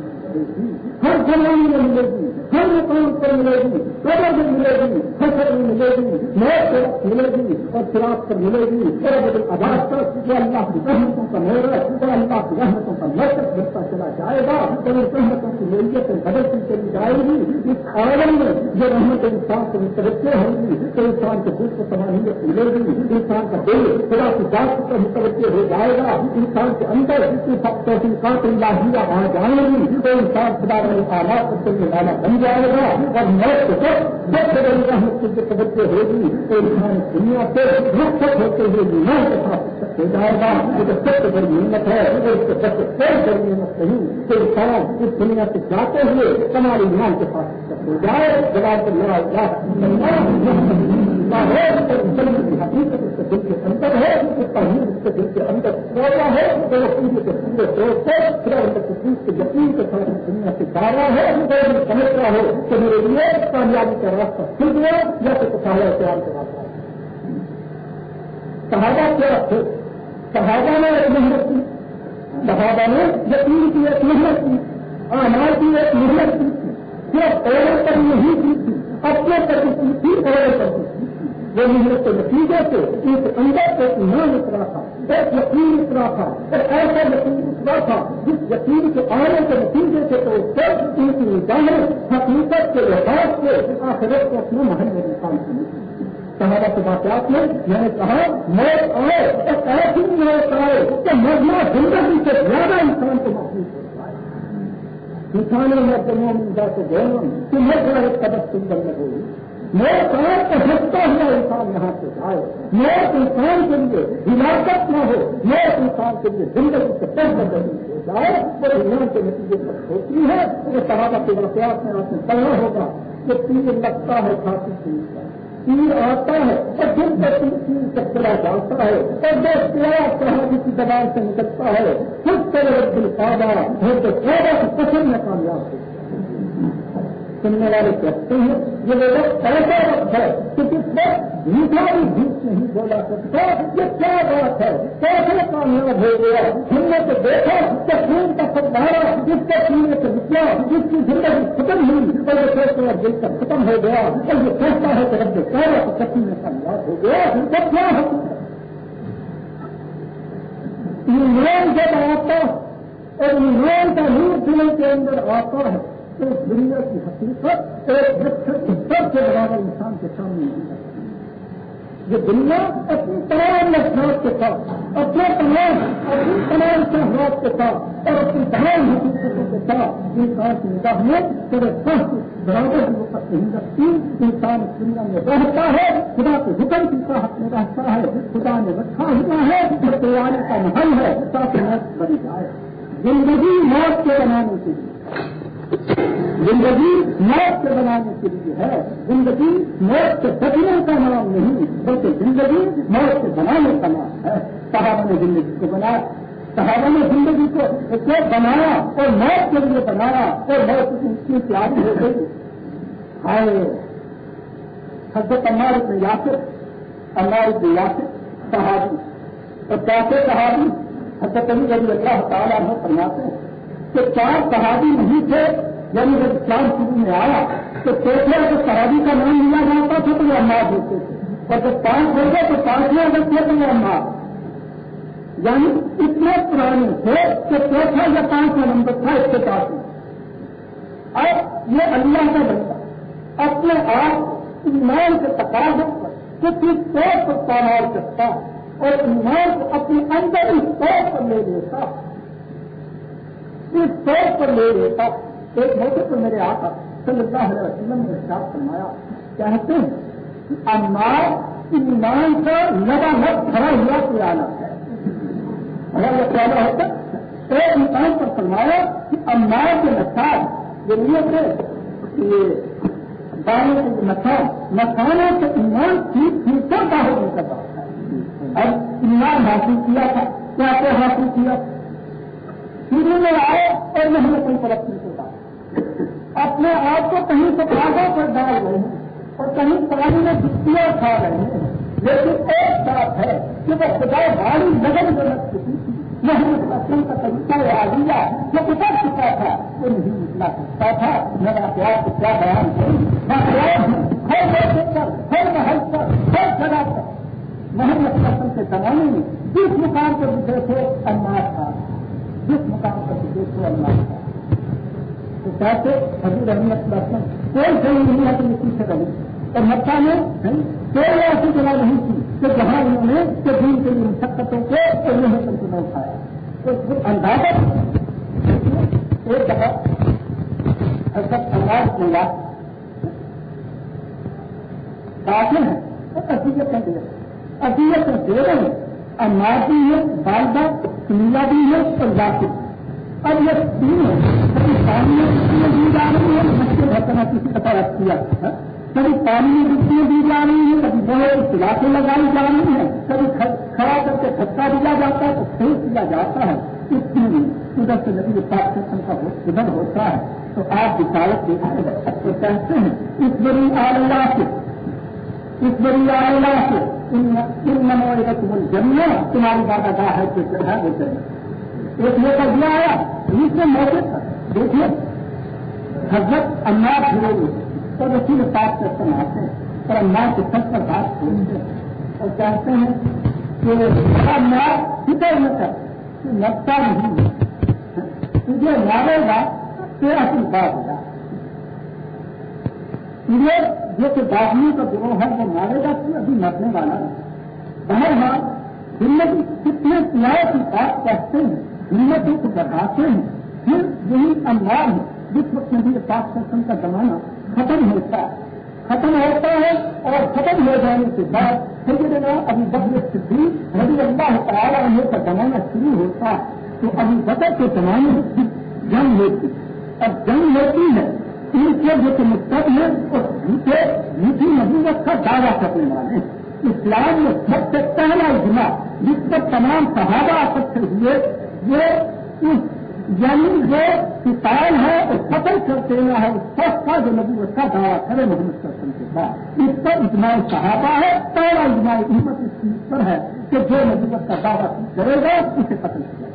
ہر زمانے میں ملے گی، ہر مقام پر ملے گی قبر میں ملے گی فصل ملے گی موت پر ملے گی اور شراب پر ملے گی اور بدل آباد پر جو اللہ کی رحمتوں کا مور ہے اور اللہ کی رحمتوں کا مرکز بڑھتا چلا جائے گا اور اس رحمتوں کی نوعیت بدلتی چلی جائے گی اس عالم میں جو رحمت انسان کو متوجہ ہوں گی تو انسان کے دل کو سماہیت ملے گی انسان کا دل خدا کی بات پر متوجہ ہو جائے گا انسان کے اندر توفیقات اللہ آ جائیں گی تو انسان خدا رہے آلات کے والا بن جائے گا اور موت کے سب جب سے رحمت کی توجہ ہوگی تو دنیا سے رخصت ہوتے ہوئے ایمان کے ساتھ ہو جائے گا یہ تو سب سے بڑی محنت ہے اور اس کو سب سے کوئی بڑی محنت نہیں کہ انسان اس دنیا سے جاتے ہوئے ہمارے ایمان کے ساتھ ہو جائے جواب پر میرا ہے حقیقت اس کے دل کے اندر ہے، اس کا ہی اس کے دل کے اندر سوچا ہے تو وہ پورے کے پورے طور سے پھر اندر کی چیز کے یقین کے ساتھ دنیا سے جا رہا ہے، اور سمجھ رہا ہو کہ میرے لیے کامیابی کا راستہ کھل گیا یا تو کچھ آیا پیار کے راستہ صحابہ کیا تھے صحابہ نے ایک محنت کی۔ صحابہ نے یقین کی، ایک محنت کی۔ آمار کی، ایک محنت کی۔ صرف عورت پر نہیں کی تھی؟ اپنے پر کی تھی؟ عورت پر کی تھی۔ وہ محنت کے نتیجے سے، اس اندر سے ایمان اترا تھا، ایک یقین اترا تھا اور ایسا یقین اترا تھا، جس یقین کے آنے کے نتیجے سے تو سب ان کی نگاہیں، حقیقت کے لحاظ سے آخرت کو اپنے محل میں نکال کی صحابہ کے واقعات میں میں نے کہا موت آئے، ایک ایسی موت آئے کہ مرنا زندگی سے زیادہ انسان کو محسوس ہوتا ہے انسانوں میں دنوں میں جا کے دونوں کہ میں ایک قدر سندر میں ہوئی موت آئے تو ہوا انسان یہاں سے جائے موت انسان کے لیے ہلاکت نہ ہو موت انسان کے لیے زندگی سے پہلے بدلی ہو جائے تو ایمان کے نتیجے پر ہوتی ہے۔ وہ صحابہ کے واقعات میں آپ نے پڑھا ہوگا۔ کہ تیر لگتا ہے کھانسی چیز کا۔ تیر آتا ہے اور پھر تیر تیر سے چلا جاتا ہے، اور جو پیار صحابی کی زبان سے نکلتا ہے، خود سے دل پادا ہو تو چودہ پسند میں کامیاب ہو۔ سننے والے کہتے ہیں یہ وہ وقت ایسا وقت ہے کہ جس وقت میٹھا بھی جھوٹ نہیں بولا سکتا یہ کیا بات ہے؟ کیسے کامیاب ہو گیا۔ ہم نے تو دیکھا کہ خون کا سدھارا جس کے پینے سے نکلا، جس کی زندگی ختم ہوئی، اور وہ کہتے ہیں دل کا ختم ہو گیا۔ اور یہ کہتا ہے کہ رب سارا تو سچی میں کامیاب ہو گیا۔ تو کیا حقیقت ایمان جب آتا اور ایمان کا نور دلوں کے اندر آتا ہے تو اس دنیا کی حقیقت، ایک سب سے برابر انسان کے سامنے نہیں ہے۔ یہ دنیا اپنی تمام لفظات کے ساتھ، اپنے تمام، اپنی تمام شہرات کے ساتھ، اور اپنی تمام حقیقتوں کے ساتھ انسان کی نگاہ میں پورے سخت برابر کی وقت نہیں رکھتی۔ انسان اس دنیا میں رہتا ہے، خدا کے حکم کی صاحب میں رہتا ہے، خدا نے رکھا ہوا ہے جو تیاری کا محل ہے تاکہ نقص بن جائے۔ زندگی موت کے بنانے کے لیے۔ زندگی موت سے بنانے کے لیے ہے۔ زندگی موت سے بچنے کا نام نہیں، بلکہ زندگی موت سے بنانے کا نام ہے۔ صحابہ نے زندگی کو بنایا۔ صحابہ نے زندگی کو بنایا اور موت کے لیے بنایا اور موت کی تیاری ہو گئی۔ ہائے، حضرت عمار ابن یاسر، عمار ابن یاسر صحابی۔ اور کیسے صحابی؟ حضرت علی رضی اللہ تعالیٰ نے فرماتے ہیں کہ چار صحابی نہیں تھے یعنی جب اسلام شروع میں آیا، تو چوتھے اگر صحابی کا نام لیا جاتا تھا تو وہ اماد ہوتے تھے۔ اور جب پانچ ہو گئے تو پانچویں اگر تھے تو وہ اماد یعنی اتنے پرانے تھے کہ چوتھا یا پانچواں نمبر تھا اس کے پاس۔ اب یہ اللہ کا بچہ اپنے آپ ایمان کے تقاضوں پر کچھ اس طور پر پامال کرتا اور ایمان کو اپنے اندر اس طور پر لے لیتا۔ اس طور پر لے لیتا، ایک موقع پر میرے آقا صلی اللہ علیہ وسلم نے ارشاد فرمایا، کہتے ہیں امار ایمان کا لگا لگ کھڑا ہوا پیالہ ہے۔ اگر یہ پیالہ ہوتا ایک انسان پر فرمایا کہ امار کے نقصان یہ نہیں ہوتے یہ دانے کے نقصان نقصانوں سے ایمان ٹھیک ٹھیک کر باہر نہیں کرتا اب ایمان حاصل کیا تھا، کیا کیا حاصل کیا؟ شروع میں آئے اور محنت کوئی ترقی ہوتا اپنے آپ کو کہیں سے پر ڈال رہے ہیں اور کہیں پانی میں جتیا کھا رہے ہیں۔ لیکن ایک بات ہے کہ وہ خدا بھاری نگر میں لگ چکی تھی۔ محمد رسم کا طریقہ آدیا جو اتر چکا تھا، وہ نہیں نکلا سکتا تھا۔ میرا پیار کو کیا بیان کروں؟ میں پیار ہوں۔ ہر موقع پر، ہر محل پر، ہر جگہ پر۔ محمد رسم کے زمانے میں جس مقام پر بھی دیکھو انمار تھا جس مقام پر بھی دیکھو انمار تھا تو کہتے حضور احمد رسم کوئی صحیح نہیں ہے۔ کہ یہ پیچھے رہی اور مکہ میں کوئی ایسی جگہ نہیں تھی کہ جہاں انہوں نے کہ دین کے لیے مشقتوں کو اور نہیں کر کے نہ اٹھایا تو اندازہ ایک جگہ حضرت انداز ملا داخل ہے۔ اور اصیت کا دیر اصیت کا دیر ہے اناج بھی ہے بالدہ نیلا بھی ہے اور لاکھ اب یہ تین کبھی پانی میں دی جا رہی ہے بچے بھرتنا کسی کا طرف کیا کبھی پانی میں ڈبکیاں دی جا رہی ہیں کبھی بڑے علاقے لگائی جا رہی ہیں کبھی کھڑا کر کے دھکا دیا جاتا ہے، تو فیس دیا جاتا ہے۔ اس لیے ادھر سے نبی پاک سسٹم کا ادھر ہوتا ہے۔ تو آپ وکالت دیکھتے ہیں کہتے ہیں، اس بڑی آللہ سے اس بڑی آللہ سے ان منوئے کا تم جمیا تمہاری بات ادا ہے کہ ہے وہ چلیے ایک موقع دیا آیا دوسرے موقع پر دیکھیے، حضرت انار پھرے اور اسی میں پاک سے سناتے ہیں۔ اور اللہ کے سب پر بات سنتے ہیں۔ اور کہتے ہیں کہ بڑا ماں فکر میں کر لگتا نہیں تجھے مارے گا تیرا سن بات ہوگا یہ جو کہ باغیوں کا گروہ ہے، وہ مارے گا تو ابھی مرنے والا ہے۔ بہرحال ہمت کتنے پیار کی بات کہتے ہیں۔ ہمتوں کو بڑھاتے ہیں۔ پھر یہی انوار ہے۔ جس وقت نبی پاک سرسن کا زمانہ ختم ہوتا ہے۔ ختم ہوتا ہے اور ختم ہو جانے کے بعد پھر جگہ ابھی بدل صدی ربی اللہ تعالیٰ ہونے کا زمانہ شروع ہوتا ہے۔ تو ابھی بدر کے زمانے میں جنگ ہوتی اب جنگ ہوتی ہے۔ ان کے جو کہ مستق ہے اور جھوٹے جھوٹی نبوت کا دعویٰ کرنے والے اسلام میں سب سے پہلا اجماع جس پر تمام صحابہ اکٹھے ہوئے وہ اس یعنی جو کسان ہے اور فصل کر دینا ہے، اس سب کا جو نبی کا دعویٰ کرے محمد کرسن کے بعد۔ اس پر اجماع صحابہ ہے پہلا اجماع امت اس چیز پر ہے کہ جو نبوت کا دعویٰ کرے گا، اسے قتل کیا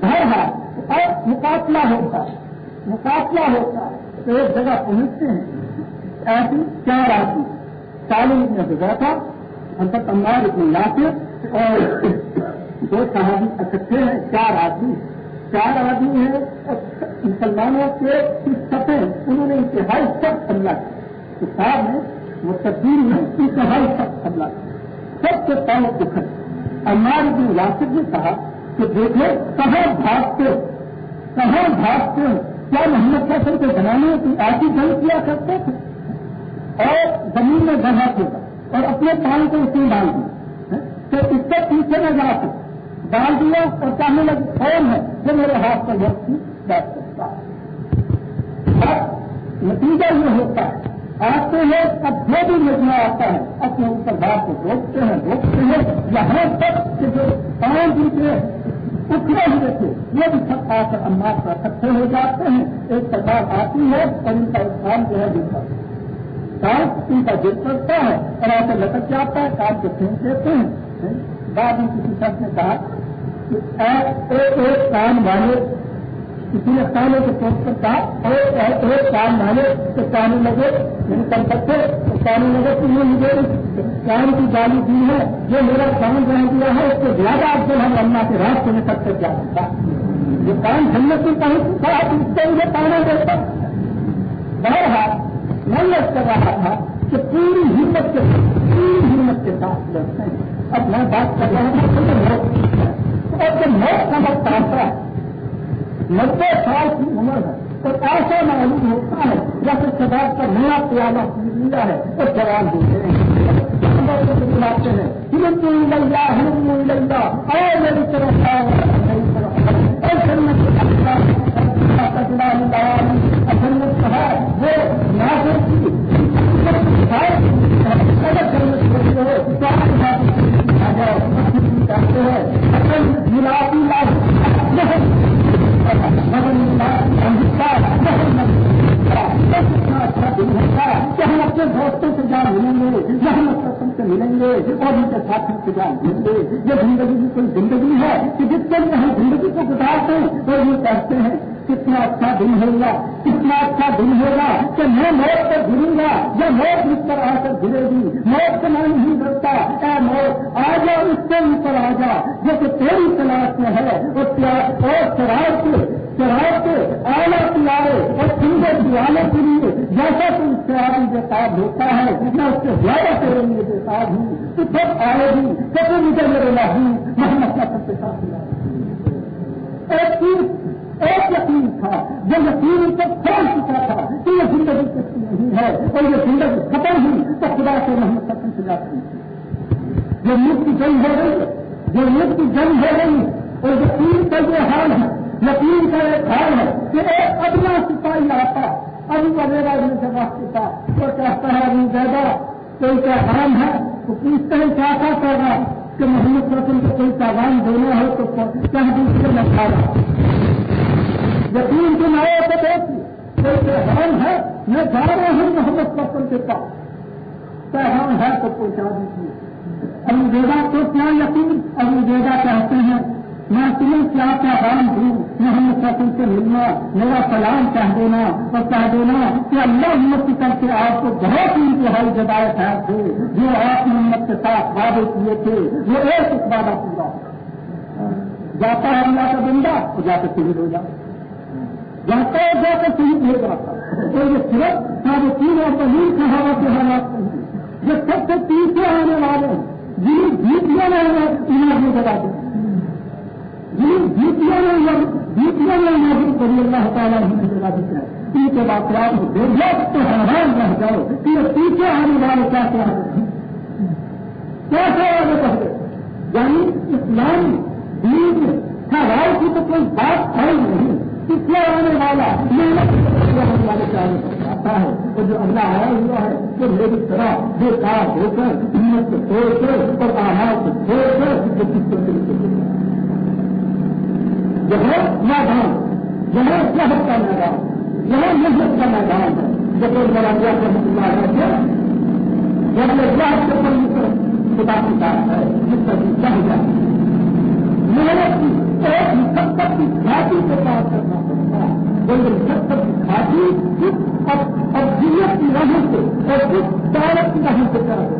گھر ہے اور مقابلہ ہوتا ہے۔ مقابلہ ہوتا ہے تو ایک جگہ پہنچتے ہیں۔ ایسی چار آدمی، تعلیم میں گزرا تھا، ہم تک امار اتنی لاتے اور دو صحابی اکٹھے ہیں، چار آدمی چار آدمی ہیں اور مسلمانوں کے سطح انہوں نے انتہائی سخت حملہ کیا۔ کتاب میں وہ تبدیل میں انتہائی سخت حملہ کیا۔ سب سے پاؤں دکھت امار بن یاسر نے کہا کہ دیکھو، کہاں بھاگتے کہاں بھاگتے ہیں کیا محمد فیصل کے زمانے کی ایسی جنگ کیا کرتے تھے؟ اور زمین میں بڑھا ہوگا اور اپنے پاؤں کو اس میں ڈال دیا۔ ہاں؟ تو اس سے پیچھے نہ جا سکتے۔ ڈال دیا اور کہنے لگے فون ہے؟ جو میرے ہاتھ پر وقت بیٹھ سکتا ہے۔ نتیجہ یہ ہوتا ہے، آتے ہیں، اب جو بھی مجمع آتا ہے، اپنے اوپر بات کو روکتے ہیں روکتے ہیں، یہاں تک کہ جو پانچ روپئے اٹھنے ہوئے تھے یہ بھی سب آ کر اما پر اکٹھے ہو جاتے ہیں۔ ایک سرکار آتی ہے اور ان کا کام جو ہے گر کام ان کا گر پڑتا ہے اور ایسے لٹک جاتا ہے، کام کو پھینک دیتے ہیں۔ بعد میں کسی شخص نے کہا ایک کام والے کسی نے کاموں کے پوسٹ پر کہا ایک کام والے، تو کام لگے یعنی نہیں کر سکتے تو کام لگے تو یہ مجھے کام کی گالی دی ہے، جو میرا کام رہ دیا ہے، اس سے زیادہ آپ سے ہم اللہ کے راستے میں سب سے کیا سکتا یہ کام ہم کی کہیں تھا اس سے مجھے پانا دیتا بہرحال، میں یہ کر رہا تھا کہ پوری ہمت کے ساتھ، پوری ہمت کے ساتھ لڑتے ہیں۔ اب میں بات کر رہا ہوں اور جب موت کا وقت آتا ہے نبے سال کی عمر ہے۔ تو ایسا معلوم ہوتا ہے جیسے کتاب کا نیا پیالہ لیا ہے اور جواب دیتے ہیں۔ بلاتے ہیں۔ ہند لیا ہند لیا اور میری طرف اصل ہے وہ نازر کی چاہتے ہیں گلابی لال۔ کہ ہم اپنے دوستوں سے جان ملیں گے یا ہم اپنے سے ملیں گے، اور ان کے ساتھیوں سے جان ملیں گے۔ یہ زندگی کی کوئی زندگی ہے کہ جس کے ہم زندگی کو گزارتے ہیں، تو یہ کہتے ہیں، کتنا اچھا دن ہوگا، کتنا اچھا دن ہوگا کہ میں موت پر گروں گا۔ یا موت اس پر آ کر گرے گی، موت سے میں نہیں ڈرتا اے موت، آ جا، اس سے اوپر آ جا۔ جو کہ تیری تلاش میں ہے اور شراب کے شراب کے آلہ پلائے اور ٹھنڈے پیانے کے لیے۔ جیسا تو تم شرابی بے تاب ہوتا ہے، میں اس سے زیادہ تیرے لیے بے تاب ہوں۔ تو سب آئے گی، تو مجھے میرے لاہوں محمد کا سب کے ساتھ ایک چیز ایک یقین تھا، جو یقین سے کھول چکا تھا، کہ یہ زندگی کچھ نہیں ہے اور یہ زندگی ختم ہوئی تو خدا سے محمد ختم سے جاتی۔ جو ملک کی جنگ ہو رہی ہے جو ملک کی جنگ ہو رہی ہے اور یقین کا یہ حال ہے، یقین کا ایک حال ہے کہ ایک ادنا سپاہی آتا ابھی وغیرہ بھی جواب دیتا تو کہتا ہے ابھی زیادہ کوئی کیا حرام ہے؟ تو پوچھتے ہیں، کیا کیا کر رہا کہ محمد رسم کو کوئی پیغام دینا ہو تو کیا دوسرے میں کھا رہا یقین کے نئے کو دیکھی کوئی ہے؟ میں جا رہا ہوں محمد رسم کے پاس۔ پیغام ہے تو پہنچا دیجیے ابھی ویدا کو کیا یقین؟ ابھی ویدا کہتے ہیں، میں تمہیں کیا پیغام دوں؟ محمد رسم سے ملنا، میرا سلام کہہ دینا اور کہہ دینا کہ اللہ محمد کی طرف سے آپ کو بہت ہی انتہائی جدائے خیر تھے جو آپ محمد کے ساتھ وعدے کیے تھے، وہ ایک ایک وعدہ پورا جاتا ہے اللہ کا بندہ تو جا کے شہید ہو جاتا جاتا ہے جا کر شہید ہو جاتا تو یہ صرف سارے تین اور زمین صحابہ کے حالات نہیں یہ سب سے پیچھے آنے والے ہیں۔ جن جیتنے والے انہیں بھی بتا دیں جن جیتیوں نے جیتیوں نے موجود کری اللہ تعالیٰ ہم ہی بتا دیتے ہیں۔ ان کے واقعات کو دیکھو تو حیران رہ جاؤ۔ کہ یہ پیچھے آنے والے کیا کیا کیسے آگے بڑھتے یعنی اسلام دین سوال کی تو کوئی بات ہے نہیں۔ پیچھے آنے والا محنت آنے والے کیا آتا ہے اور جو اللہ آیا ہوا ہے تو میری طرح بے کار ہو کر، ہمت کو چھوڑ کر اور آواز کو چھوڑ کر وہ کس طرح یہاں میدان، یہاں شہر کا میدان، یہاں محنت کا میدان ہے۔ جب بڑا دیا کر ہے جب یہ لاکھ کے یعنی پڑھنے خدا کی بات ہے، جس کا بھی چاہ جائے محنت کی ایک مقدر کی گھاٹی سے بات کرنا پڑتا ہے۔ جب یہ کی گھاٹی کچھ اب جیت کی راہوں سے اور کچھ دولت کی راہوں سے کر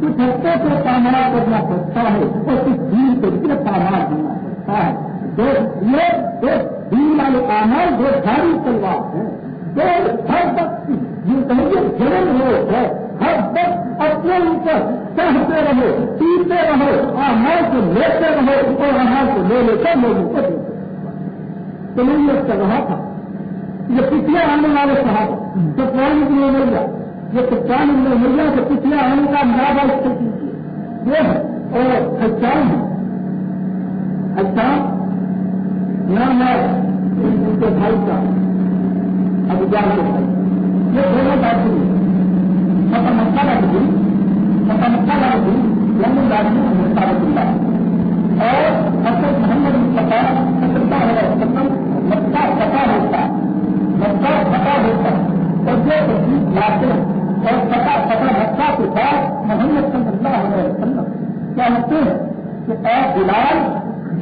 کچھ ہفتے سے کامنا کرنا پڑتا ہے اور کچھ دین کے لیے کامنا کرنا پڑتا ہے۔ دو یہ دین والے کامل دو ساری تلوار ہیں دو ہر وقت یہ کہیں جنم ہو ہے ہر وقت اپنے اوپر چڑھتے رہو، پیتے رہو، آمار کو لیتے رہو اور آمار کو لے لے کر لوگوں کو دیتے تو میں یہ کر رہا تھا۔ یہ پچھلے آنے والے صاحب جو پرانی کی نہیں مل گیا یہ کپتان میں مل گیا پچھلے آنے کا مرابع اس کو کیجیے۔ یہ ہے اور خچان ہے خچان نام ہے ان کے بھائی کا، ابو جان کے بھائی۔ یہ دونوں باتیں متا مکہ کا متا مکہ لمبی اللہ اور حضرت محمد مصطفیٰ سکتا ہے مکہ پتا ہوتا مکہ پتا ہوتا اور جو تجیب لاتے اور پتا پتا مکہ کے بعد محمد صلی اللہ علیہ وسلم کیا ہوتے ہیں کہ اے بلال،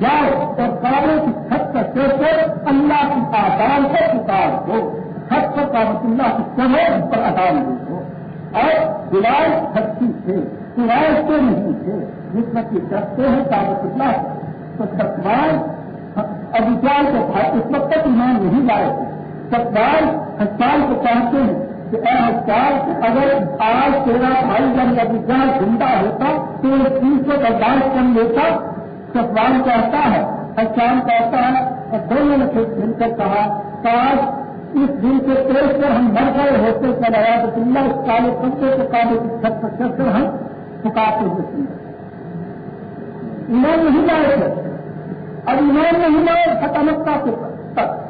جاؤ اور کابے کی چھت کا سیر کر اللہ کی آدان کو پکار دو چھت کو کابت اللہ کی چڑھو پر آدان دے دو. اور بلال چھتی تھے سوائے سے نہیں تھے جس میں کہ کرتے ہیں کابت اللہ تو ستوار ابھیچال کو اس وقت تک ایمان نہیں لائے۔ تھے ستوار ہسپتال کو کہتے ہیں کہ اے ہسپتال، اگر آج تیرا بھائی جب ابھیچال زندہ ہوتا تو اس چیز کو برداشت کر لیتا، ستوار کہتا ہے، ہسپتال کہتا ہے، اور دونوں نے پھر مل کر کہا کاش اس دن سے پیش کر ہم مر گئے، ہوتے چل آیا تو اللہ اس کالے پتے کو کالے کی چھت پر چل کر ہم پکارتے ہوئے سنتے ایمان نہیں لائے تھے۔ اب ایمان نہیں لائے، فتح مکہ کے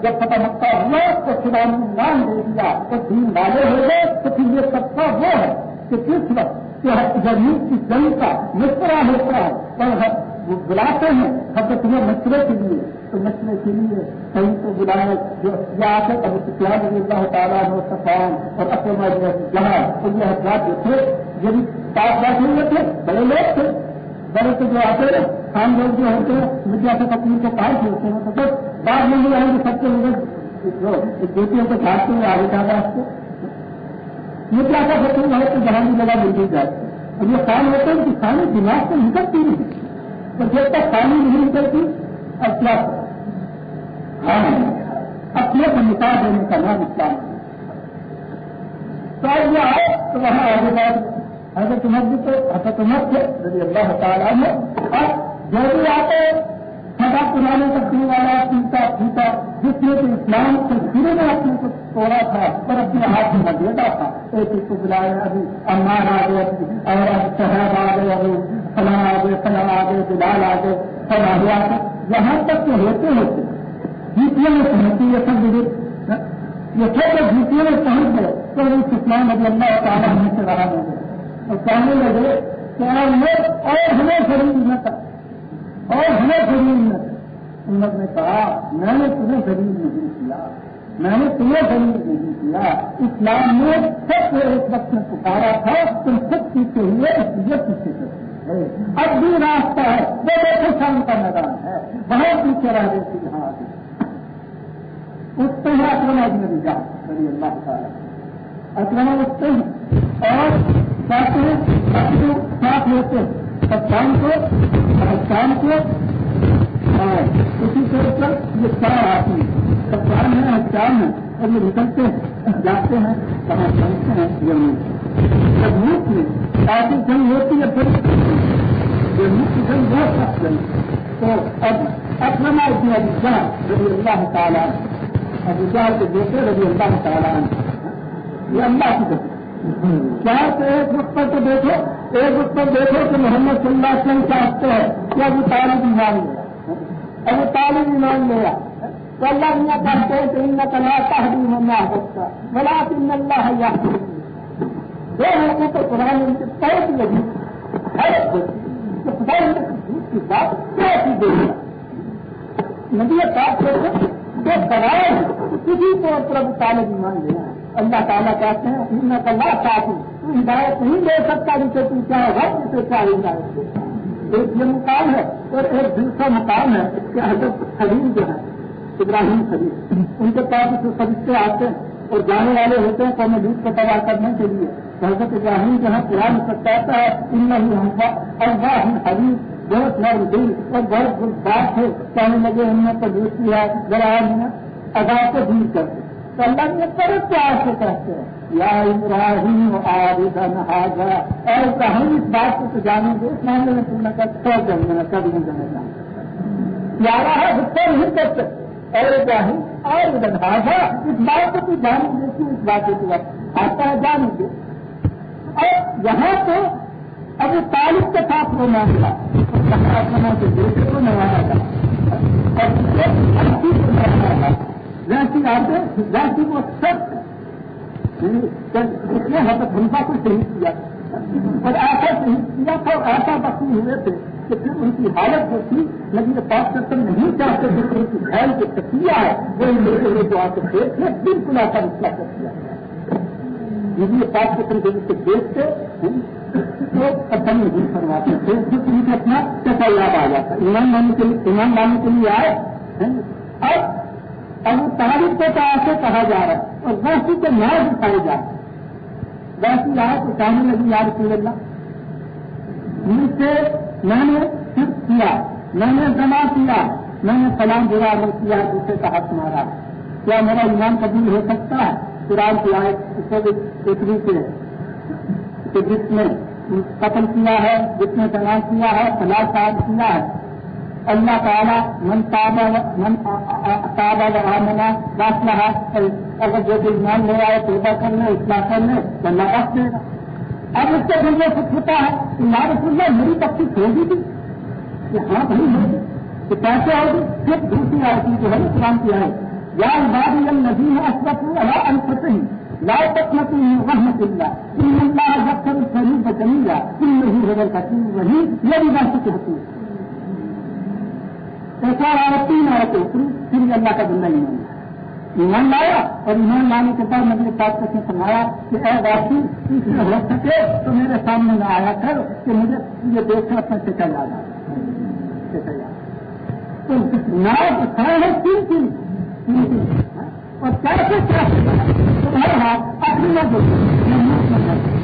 جب فتح مکہ ہوا، تو خدا نے ایمان دے دیا تو دین والے ہو گئے، تو پھر یہ سب کا وہ ہے کہ کس وقت کہ زمین کی جنگ کا مشورہ ہوتا ہے۔ وہ بلاتے ہیں ہم تو تمہیں مشورے کے لیے۔ تو مشورے کے لیے کہیں تو بلانے جو آتے اب سیاح اللہ تعالیٰ ہو سفان اور اپنے جہاں اور یہ حضرات جو تھے، یہ بھی پاس بیٹھے ہوئے تھے، بڑے لوگ تھے۔ بڑے تو جو آتے ہیں عام لوگ جو ہوتے ہیں میڈیا سے تکلیف کے پاس ہوتے ہیں۔ تو بعد میں یہ ہے کہ سب کے لوگ بیٹیوں کو چھاٹتے ہوئے آگے جانا اس کو یہ کیا کر سکتے ہیں کہ جہاں بھی جگہ مل جاتی اور یہ کام ہوتے ہیں کہ کھانے دماغ سے نکلتی نہیں۔ تو جب تک پانی نہیں نکلتی اور کیا ہاں، اپنے کو نکال دینے کا نام اسلام تو یہ آئے تو وہاں آگے بات حضرت عمر بھی تو، حضرت عمر تھے، رضی اللہ تعالیٰ میں اب جو بھی آتے سدا پرانے کرنے والا پیتا پیتا جس نے کہ اسلام سے شروع میں اپنے کو توڑا تھا اور اپنے ہاتھ میں دیتا تھا۔ ایک ایک کو بلایا ابھی امان آ گئے اور اب شہاب آ گئے ابھی فلاں آ گئے فلاں آ گئے بلال آ گئے سب آ گیا تھا۔ یہاں تک کہ ہوتے ہوتے جیتیوں میں پہنچتی یہ سب یہ سب جب جیتیوں میں پہنچ گئے تو اس اسلام ابھی اللہ تعالیٰ ہمیں سے رہا ہو گئے اور کہنے لگے کہ اور ہمیں شریر نہ کر اور ہمیں شریر نہ امت نے کہا، میں نے تمہیں شریر نہیں کیا میں نے تمہیں شریر نہیں کیا اسلام نے سب کو ایک وقت میں پکارا تھا، تم خود پیچھے ہوئے اس لیے پیچھے کرتے اب بھی راستہ ہے۔ وہ دیکھو شام کا میدان ہے۔ بہت پیچھے رہ گئے تھے یہاں اٹھتے ہیں اکرما میری جان صلی اللہ تعالیٰ اکرما اٹھتے ہیں اور چاہتے ہیں ساتھ لیتے ہیں سب کو شام کو اسی طور پر یہ چار آتی ہے سب ہے شام ہے اور یہ نکلتے ہیں جاتے ہیں کہاں پہنچتے ہیں یمن جب ملک میں کافی جنگ ہوتی ہے پھر یہ ملک جنگ بہت سخت جنگ تو اب اپنا ابھی ابھی جہاں ربی اللہ تعالیٰ ابھی جہاں کے بیٹے ربی اللہ تعالیٰ یہ اللہ کی طرف۔ کیا تو ایک وقت پر تو دیکھو، ایک وقت پر دیکھو کہ محمد صلی اللہ علیہ وسلم چاہتے ہیں۔ کہ ابھی تعلیم ایمان لیا ابھی تعلیم ایمان لیا تو اللہ میاں کہتے ہیں کہ ان کا لاتا ہے میں سکتا بلا ان اللہ یا دو لوگوں کو قرآن ان کے پہنچ لگی کی بات کیا کی دے گا پاک کرتے جو بنائے کسی طور پر ابھی تعلیم ایمان لینا ہے اللہ تعالیٰ کہتے ہیں ان اللہ چاہتی تو ہدایت نہیں دے سکتا جسے تو چاہے وقت جسے چاہے ہدایت دے۔ ایک یہ مقام ہے اور ایک دوسرا مقام ہے کہ حضرت خلیل جو ہے ابراہیم خلیل، ان کے پاس جو فرشتے آتے ہیں اور جانے والے ہوتے ہیں قوم دودھ کو تباہ کرنے کے لیے۔ حضرت ابراہیم جو ہے قرآن سب کہتا ہے ان میں ہی ہم اللہ حلیم بہت نرم دل اور بہت بات ہے کہنے لگے ہم نے تو دوست کیا ذرا ادا کو دور کرتے تو اللہ نے بڑے پیار سے کہتے ہیں یا ابراہیم آبدن حاضر اور کہیں اس بات کو تو جانیں گے، اس معاملے میں تم نے کہا سو جنگ میں کبھی نہیں جانا چاہتا۔ پیارا ہے غصہ نہیں کرتے۔ اور ابراہیم اور ادھر حاضر اس بات کو تو جانیں گے کہ اس بات کے وقت آتا ہے جانیں گے۔ اور یہاں تو اب تعلق کے ساتھ وہ معاملہ۔ سے دیکھے کو نوایا تھا اور نوایا تھا ویسی آتے ویسی کو سب اس نے حضرت حمفا کو شہید کیا اور ایسا شہید کیا تھا اور ایسا زخمی ہوئے تھے کہ پھر ان کی حالت جو تھی لیکن پاک کرتے نہیں چاہتے تھے کہ ان کی خیال جو تکیا ہے وہ ان لوگوں نے جو آ کے دیکھ لیں بالکل ایسا مسئلہ کر دیا یہ پاک کرتے جو سے دیکھتے تو نہیں فرماتے تھے پھر ان اپنا کیسا یاد آ جاتا ایمان لانے کے لیے ایمان لانے کے لیے آئے اب اب وہ کو تو ایسے کہا جا رہا ہے اور ویسی کو نیا دکھائی جا رہا ہے۔ ویسی آئے تو کہنے لگی یاد کی اللہ مجھ سے میں نے صرف کیا، میں نے جمع کیا، میں نے سلام برا کیا، دوسرے کا حق مارا۔ کیا میرا ایمان قبول ہو سکتا ہے؟ قرآن کی آئے اس کو اتنی سے کہ جس نے قتل کیا ہے، جس نے جمع کیا ہے فلاح صاحب کیا ہے۔ اللہ تعالیٰ من تابا من تابا آمنا فاصلہ اگر جو بھی ایمان لے آئے، توبہ کر کرنے اصلاح کرنے تو اللہ رکھ دے گا اب اس سے دل میں کچھ ہوتا ہے کہ یا رسول اللہ، میری تفصیل ہوگی تھی کہ ہاں بھائی ہوگی کہ کیسے ہوگی؟ پھر دوسری آئی جو ہے اسلام کی آئے یا عبادی النظیم اسرف اللہ انفت ہی لا تقنطوا من رحمة الله إن الله يغفر الذنوب جميعا إنه هو الغفور الرحيم الذي لا شك فيه ایسا آیا تین آیا تو پھر اللہ کا بندہ نہیں ایمان لایا اور ایمان لانے کے بعد میں نے ساتھ سے سنایا کہ اے واسی ہو سکے تو میرے سامنے نہ آیا کر کہ مجھے یہ دیکھ کر اپنا چکا یاد آیا تو نام کھڑا ہے تین تین تین تین اور کیسے کیا ہر ہاتھ اپنی نہ دیکھیں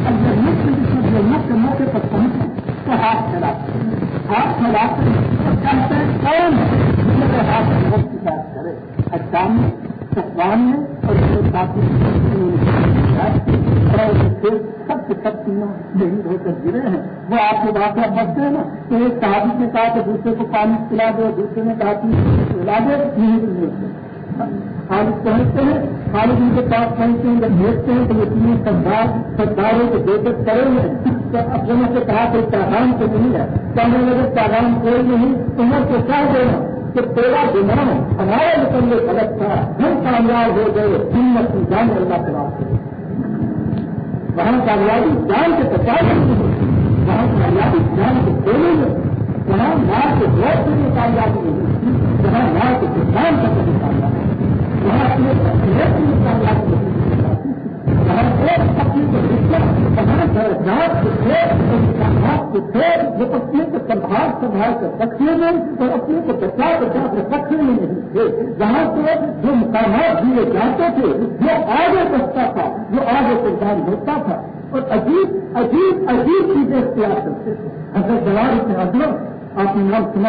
اب جب مفت کے موقع پر پہنچے تو ہاتھ چلا ہاتھ چلا کر کہتے ہیں کون میرے ہاتھ میں وقت کی بات کرے؟ اچھا سکوان میں اور سب کے سب تینوں شہید ہو کر گرے ہیں۔ وہ آپ کے واقعہ بچتے ہیں نا۔ تو ایک صحابی کے کہا کہ دوسرے کو پانی پلا دو دوسرے نے کہا کہ پلا دے، نہیں خالد پہنچتے ہیں خالد ان کے پاس پہنچتے ہیں، جب بھیجتے ہیں تو یہ تینوں سردار سرداروں کو دے کر کرے ہیں۔ تو اپنے سے کہا کہ پیغام تو نہیں ہے۔ کہنے لگے پیغام کوئی نہیں تمہیں کو کیا دینا کہ تیرا دماغ ہمارے نکلنے غلط تھا۔ ہم کامیاب ہو گئے ہمت کی جان اللہ کے واسطے۔ وہاں کامیابی جان کے پچاس وہاں کامیابی جان کے دینے میں وہاں مار کے روز کے لیے کامیابی نہیں جہاں مار کے کسان کا کبھی کامیابی وہاں اپنے کے لیے کامیابی نہیں اپنی کو درجات کے تھے امکانات کے تھے وہ اپنے کو سنبھال سنبھال کر رکھنے میں اور اپنے کو بچا بچا کر رکھنے میں نہیں تھے، جہاں سے جو مقامات دیے جاتے تھے، وہ آگے بچتا تھا، وہ آگے پردان ہوتا تھا۔ اور عجیب عجیب عجیب چیزیں اختیار کرتے تھے۔ حضرت جوار اتنے آپ نے نام سنا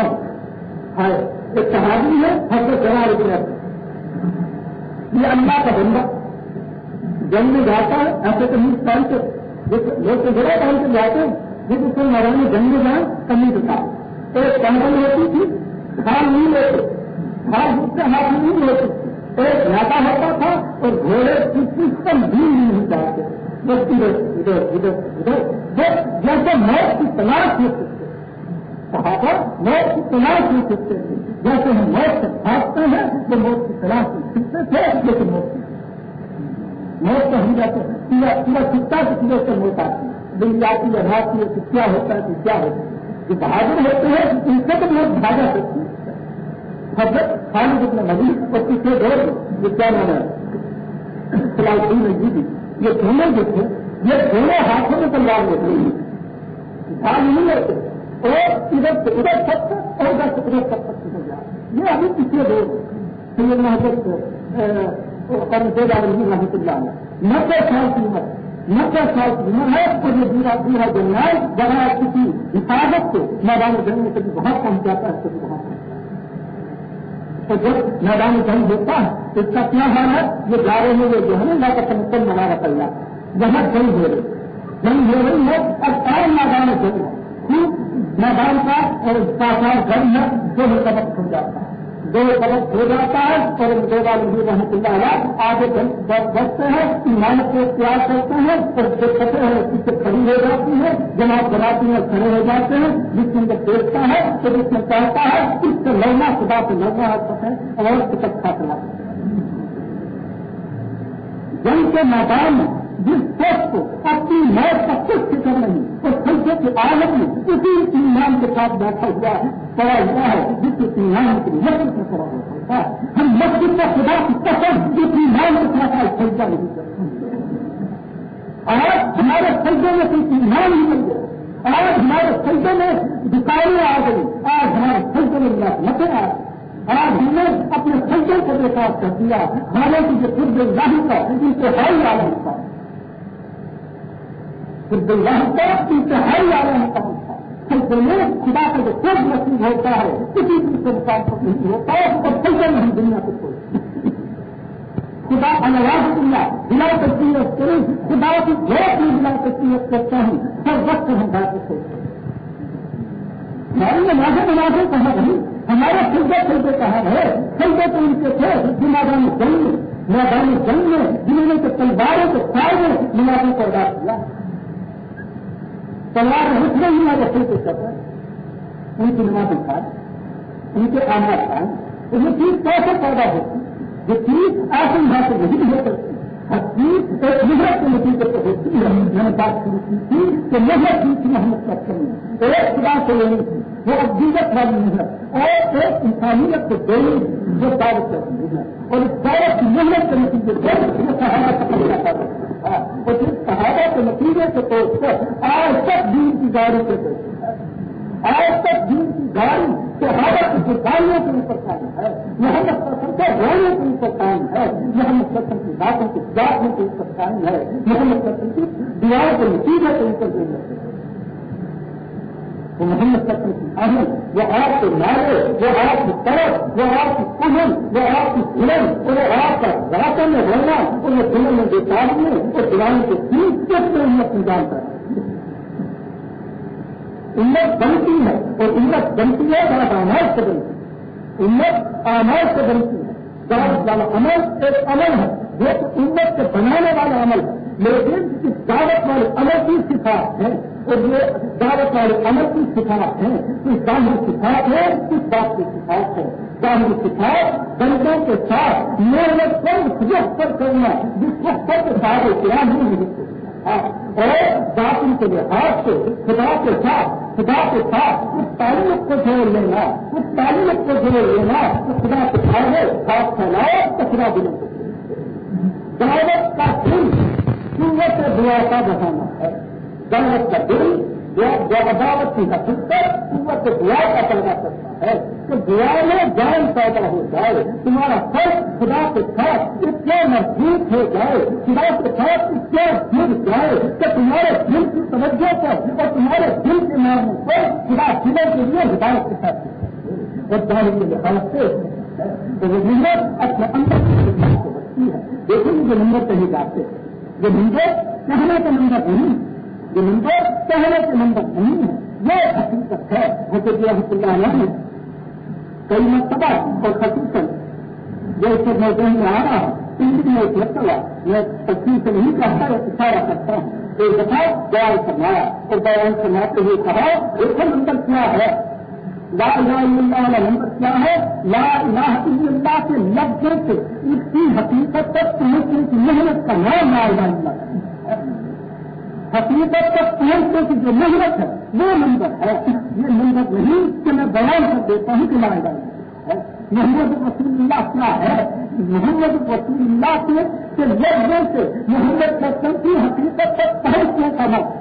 ایک کہانی ہے، حضرت جوار اتنے یہ اللہ کا بندہ۔ جنگ میں جاتا ہے، ایسے تو نیچ پہن کے لوگ تو جگہ پہن کے جاتے ہیں۔ لیکن کوئی میدان جنگ میں جائیں کمی دکھا ایک کنگل ہوتی تھی، ہار نہیں لیتے۔ ہار جس سے ہاتھ نہیں لیتے۔ ایک گھاٹا ہوتا تھا اور گھوڑے کی سسٹم بھی نہیں چاہتے بس ادھر ادھر ادھر ادھر۔ جیسے موت کی تلاش ہو سکتے کہا تھا موت کی تلاش ہو سکتے تھے۔ جیسے ہم موت سے بھاگتے ہیں، تو موت کی تلاش ہو سکتے تھے، لیکن موت موت تو ہم جاتے ہیں، پورا پورا سکتا سے پورے سے موت آتی ہے۔ دل جاتی ہے؟ رات کی تو کیا ہوتا ہے؟ تو کیا ہوتا ہے؟ جو بہادر ہوتے ہیں، ان سے تو موت بھاگا سکتی ہے حضرت خالد ابن مزید اور پچھلے دور یہ کیا نام ہے؟ جی بھی یہ دونوں جو تھے، یہ دونوں ہاتھوں میں تلوار لیتے ہیں۔ بھاگ نہیں لیتے۔ اور ادھر سے ادھر سب تک اور ادھر سے ادھر سب تک ہو جائے۔ یہ ابھی پچھلے دور سید محبت دے رحمت اللہ نبے سال کی عمر نبے سال کی عمر ہے اور یہ پورا پورا درمیان بغیر کسی حفاظت کے میدان جنگ میں کبھی بہت پہنچ جاتا ہے کبھی بہت تو جب میدان جنگ ہوتا ہے، تو اس کا کیا حال ہے؟ یہ جا رہے ہیں جو ہے نا کا سمتن بنا رکھا جہاں جنگ ہو رہی جنگ ہو رہی ہے اور کام میدان جنگ ہے۔ خوب میدان کا اور اس کا گرم ہے جو سبق کھل جاتا ہے۔ دو سبق ہو جاتا ہے اور دو بار مجھے رحمت اللہ آگے بڑھتے ہیں، ایمان کو پیار کرتے ہیں اور جو پتے ہیں اس سے کھڑی ہو جاتی ہے جماعت بناتی ہیں کھڑے ہو جاتے ہیں، جس میں دیکھتا ہے تو جس میں کہتا ہے، اس سے لڑنا، خدا سے لڑنا ہے اور سکتا چلا جنگ کے میدان میں جس شخص کو اپنی موت کا کچھ فکر نہیں تو سلسلے کے عالم میں اسی ایمان کے ساتھ بیٹھا ہوا ہے پڑا ہوا ہے، جس ایمان کی مسجد سے پڑا ہو سکتا ہے۔ ہم مسجد کا خدا کی قسم جس ایمان کے ساتھ سجا نہیں کرتے آج ہمارے سجدے میں کوئی ایمان نہیں مل گیا آج ہمارے سجدے میں دکانیں آ گئی آج ہمارے سجدے میں متیں آ گئی آج ہم نے اپنے سجدے کو بےکار کر دیا۔ ہمارے کی جو خود ظاہر کا انتہائی عالم کا خود اللہ کا انتہائی عالم کا خدا کا جو خود نصیب ہوتا ہے، کسی بھی سے مقابلت نہیں ہوتا ہے اس اور سجدے نہیں، دنیا کو کوئی۔ خدا انواز دنیا بلا تصویر کریں خدا کی بہت ہی بلا تصویر کرتا ہوں ہر وقت ہم بات سوچتے ہیں ہماری نمازیں نمازیں کہاں رہی؟ ہمارے سلطے سلطے کہاں رہے؟ سلطے تو ان کے تھے میدان جنگ میدان جنگ میں، جنہوں نے تلواروں کے سائے میں نمازوں کو ادا کیا۔ تلوار رہت میں ہی نہ رکھے کے سفر ان کی نماز کھاد ان کے آماد کھان یہ چیز کیسے پیدا ہوتی یہ چیز ایسے یہاں سے نہیں ہو سکتی ہر چیز ایک محنت کے نتیجے پر ہوتی ہے یعنی میں نے بات شروع کی تھی کہ محنت کی تھی، محمد کرتے ہیں ایک خدا سے لینی تھی، وہ ابدیت والی محنت اور ایک انسانیت کو دینے جو دعوت کرتی محنت اور اس دعوت کی محنت کے نتیجے سے صحابہ کا تھا وہ صرف صحابہ کے نتیجے کے طور پر آج تک دین کی گاڑی سے آج تک دین کی گاڑی صحابہ کی سرکاریوں کے اوپر کام ہے۔ محمد سسم کے رونے کے اوپر کام ہے۔ محمد سسم کی باتوں کے جاتوں کے اوپر کام ہے۔ محمد سسم کی دیوار کے نتیجے کے اوپر ضرورت ہے۔ وہ محمد سکم کی اہم وہ آپ کے نعرے، وہ آپ کی طرف، وہ آپ کی کمن وہ آپ کی فلم وہ آپ کا راستہ میں رہنا اور یہ فلم میں بے تعلیم اور دیوانے کے تین کس میں امت جانتا ہے امت بنتی ہے اور امت بنتی ہے بہت آماد سے بنتی ہے۔ امت آماد سے بنتی ہے۔ دعوت والا عمل ایک عمل ہے۔ جو امت کے بنانے والا عمل ہے۔ لیکن اس دعوت والے عمل کی صفات ہے اور یہ دعوت والے عمل کی صفات ہے اس ظاہر صفات ہے، اس بات کی صفات ہے۔ ظاہر صفات بندوں کے ساتھ محنت پر پر کرنا جس وقت کے ساتھ کیا نہیں ہاں، اور ذاتی کے لحاظ سے خدا کے ساتھ، خدا کے ساتھ اس تعلق کو جوڑ لینا، اس تعلق کو جوڑ لینا تو خدا کے سارے ساتھ پھیلاؤ تو خدا دلوں کو دعوت کا دل سورت دعا کا بہانا ہے۔ دعوت کا دل جو عدالت کی حقیقت قوت دعا کا پیدا کرتا ہے کہ دعا میں جان پیدا ہو جائے، تمہارا فرق خدا کے ساتھ اتنا مضبوط ہو جائے، خدا کے ساتھ اتنا گر جائے کہ تمہارے دل کی توجہ پر اور تمہارے دل کے نام پر خدا خدا کے لیے ہدایت کے ساتھ اور ظاہر کے لحاظ سے تو وہ محنت اپنے اندر کو بچتی ہے۔ دیکھیں جو نمبر کہیں جاتے ہیں۔ جو نمبر کہنے کا نمبر نہیں جو نمبر پہلے کے نمبر نہیں ہے۔ یہ حقیقت ہے۔ حضرت رحمت اللہ علیہ کئی مرتبہ اور حقیقت جیسے میں میں آ رہا ہوں تین دن میں ایک مرتبہ میں تفصیل سے نہیں کہتا ہے اشارہ کرتا ہوں۔ ایک دفعہ بیان فرمایا اور بیان فرماتے ہوئے کہا ایک نمبر کیا ہے؟ لا الہ الا اللہ والا نمبر کیا ہے؟ لا الہ الا اللہ کے لفظوں سے اس کی حقیقت تک پہنچنے کی محنت کا نام لا الہ اللہ۔ حقیقت تک پہنچنے کی جو محنت ہے، وہ نمبر ہے۔ یہ نمبر نہیں کہ میں بیان کر دیتا ہوں کہ لائے گا محمد رسول اللہ کیا ہے؟ محمد رسول اللہ کے کہ لفظوں سے محمد رسم کی حقیقت تک پہنچنے کا مت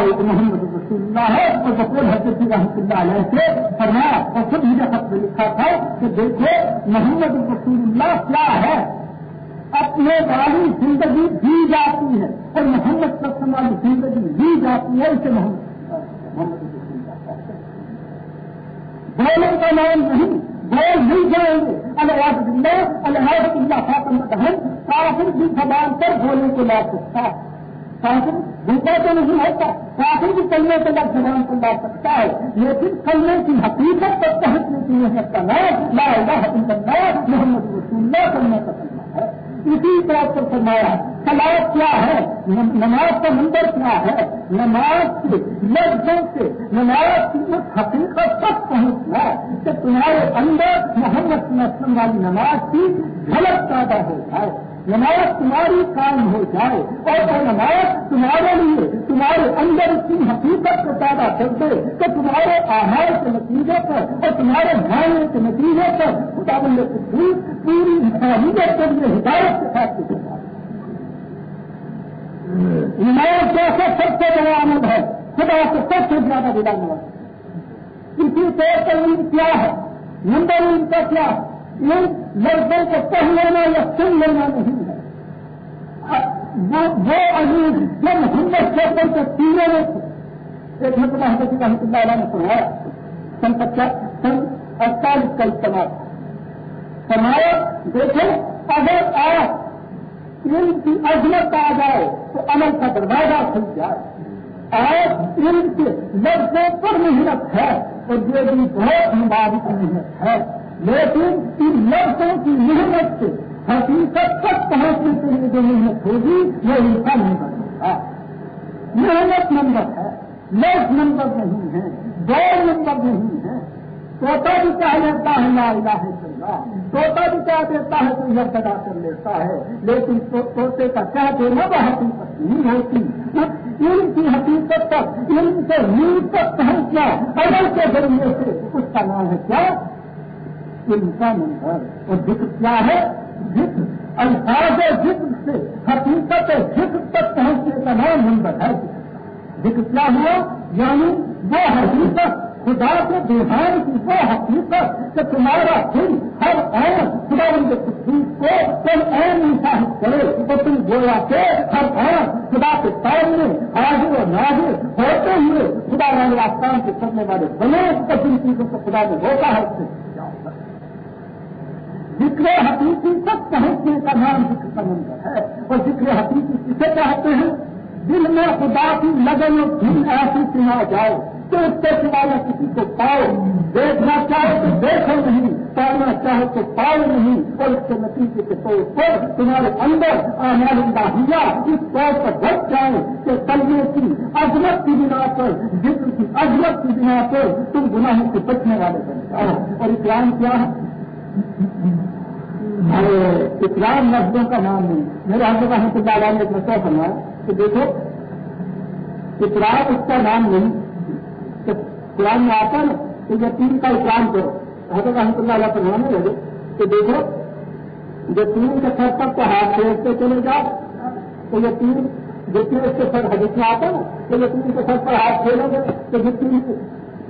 ایک محمد رسول اللہ ہے۔ اور بکول حضرت رحمۃ اللہ علیہ سے فرمایا، اور خود مجھے خط میں لکھا تھا کہ دیکھو، محمد رسول اللہ کیا ہے؟ اپنے والی زندگی دی جاتی ہے اور محمد قسم والی زندگی دی جاتی ہے اسے محمد جی بولنے کا نام نہیں، بول نہیں جائیں گے۔ الحاظ اللہ الحاظ اللہ فاطم بہن کافر بھی زبان پر بولنے کو لا سکتا ہے۔ کافر بھوکا تو نہیں ہوتا، کافر بھی کلنے کے بعد زبان کو لا سکتا ہے۔ لیکن کلنے کی حقیقت پر پہنچنے کی محنت کا نام لا الہ الا اللہ، محمد رسول اللہ کرنا پسند اسی طرح سے فرمایا سلاد کیا ہے؟ نماز کا نمبر کیا ہے؟ نماز کے لفظوں سے، نماز کی اس حقیقت تک پہنچنا کہ تمہارے اندر محمد وسلم والی نماز کی جھلک پیدا ہو جائے۔ نماز تمہاری کام ہو جائے اور وہ نماز تمہارے لیے، تمہارے اندر کی حقیقت کو پیدا کر دے کہ تمہارے آہار کے نتیجے پر اور تمہارے معنی کے نتیجے پر خدا بند پوری انسانیت کے لیے ہدایت کے ساتھ نماز جیسا سب سے بڑا آمد ہے، خدا کو سب سے زیادہ بڑا نماز کسی طور پر ان کیا ہے؟ نمبر ان کا کیا ہے؟ ان لڑکوں کو پڑھ لینا یا سن لینا نہیں ہے۔ وہ عزیز جو محمد شیخر کے تینوں میں تھے۔ ایک مرتبہ حضرت رحمۃ اللہ علیہ نے سنایا سن پچاس سن اڑتالیس کا استعمال فرمایا دیکھیں اگر آپ ان کی عظمت آ جائے تو عمل کا دروازہ کھل جائے۔ آج ان کے لفظوں پر محنت ہے اور یہ بھی بہت مبارک محنت ہے۔ لیکن ان لفظوں کی محنت سے حقیقت تک پہنچنے کے لیے جو محنت ہوگی، وہ انسان نمبر ہوگا محنت نمبر ہے لفظ نمبر نہیں ہے دور نمبر نہیں ہے۔ توتا بھی کہہ لیتا ہے، لا الہ الا اللہ۔ توتا بھی کہہ دیتا ہے، تو یہ ادا کر لیتا ہے۔ لیکن توتے کا کیا دینا وہ حقیقت نہیں ہوتی۔ یعنی علم کی حقیقت تک علم سے نیند تک پہنچنا عمل کے ذریعے سے اس کا نام ہے کیا؟ علم کا منظر اور ذکر کیا ہے؟ ذکر۔ الفاظ ذکر سے، حقیقت ذکر تک پہنچنے کا نام منظر ہے۔ ذکر کیا ہوا؟ یعنی وہ حقیقت، خدا کے دیہان کی وہ حقیقت کہ تمہارا دل ہر عین خدا ان کے تصویر کو تم عین انسان کرے۔ تو تم گویا کے ہر عین خدا کے سامنے حاضر اور نازر ہوتے ہوئے خدا رنگ آستان کے کرنے والے بنے تو جن چیزوں کو خدا نے روکا ہے۔ ذکر حقیقی تک پہنچنے کا نام ذکر کا منظر ہے۔ اور ذکر حقیقی کسے چاہتے ہیں؟ دل میں خدا کی لگن اور دل ایسی سنا جائے تو اس کے سوا کسی کو پاؤ۔ دیکھنا چاہو تو دیکھو نہیں پانا چاہو تو پاؤ نہیں۔ اور اس کے نتیجے کے طور پر تمہارے اندر آمال داہیا اس طور پر بچ جائے کہ تلوے کی عظمت کی بنا پر، ذکر کی عظمت کی بنا پر تم گناہوں سے بچنے والے بن جاؤ۔ اور اسلام کیا ہے؟ اسلام لفظوں کا نام نہیں میرے ہاتھ کا ہم نے ایک مسئلہ سنا کہ دیکھو اسلام اس کا نام نہیں تو قرآن میں آتا نا تو یتیم کا اکرام کرو۔ حضرت رحمۃ اللہ علیہ فرمانے لگے کہ دیکھو یتیم کے سر پر تو ہاتھ پھیرتے چلے جاؤ، تو یہ یتیم جتنے اس کے سر حدیث میں آتا نا تو یتیم کے سر پر ہاتھ پھیرو گے، تو جتنی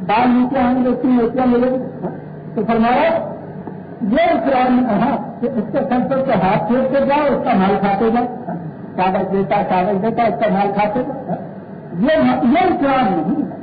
بال نیچے آئیں گے، اتنی نیچیاں ملے گی۔ تو فرمایا یہ قرآن کہا کہ اس کے سر پر ہاتھ ہاتھ پھیرتے جاؤ، اس کا مال کھاتے جاؤ۔ کاغذ دیتا کاغذ دیتا، اس کا مال کھاتے جاؤ۔ یہ قرآن نہیں ہے۔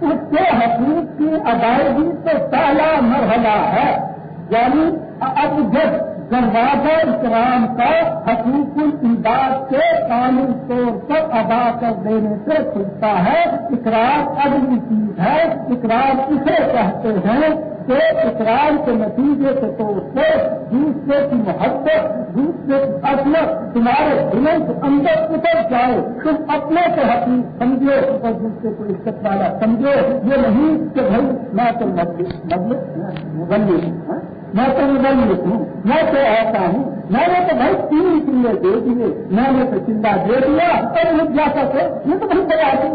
اس کے حقوق کی ادائیگی تو پہلا مرحلہ ہے۔ یعنی اب جب دروازہ اکرام کا حقوق الداد کے قانون طور پر ادا کر دینے سے کھلتا ہے۔ اقرار اگلی چیز ہے۔ اقرار اسے کہتے ہیں کہ اقرار کے نتیجے کے طور پر دوسرے کی محبت، دوسرے کی اصلت تمہارے دلوں کے اندر اتر جائے۔ تم اپنے سے حقیق سمجھو اور دوسرے کو عزت والا سمجھو۔ یہ نہیں کہ بھائی میں تو مبلغ ہوں ہاں؟ میں تو مبلغ ہوں، میں تو ایسا ہوں، میں نے تو بھائی تین چلے دے دیے میں نے تو چندہ دے دیا اور مجھ جا سکے۔ یہ تو بھائی بڑا دو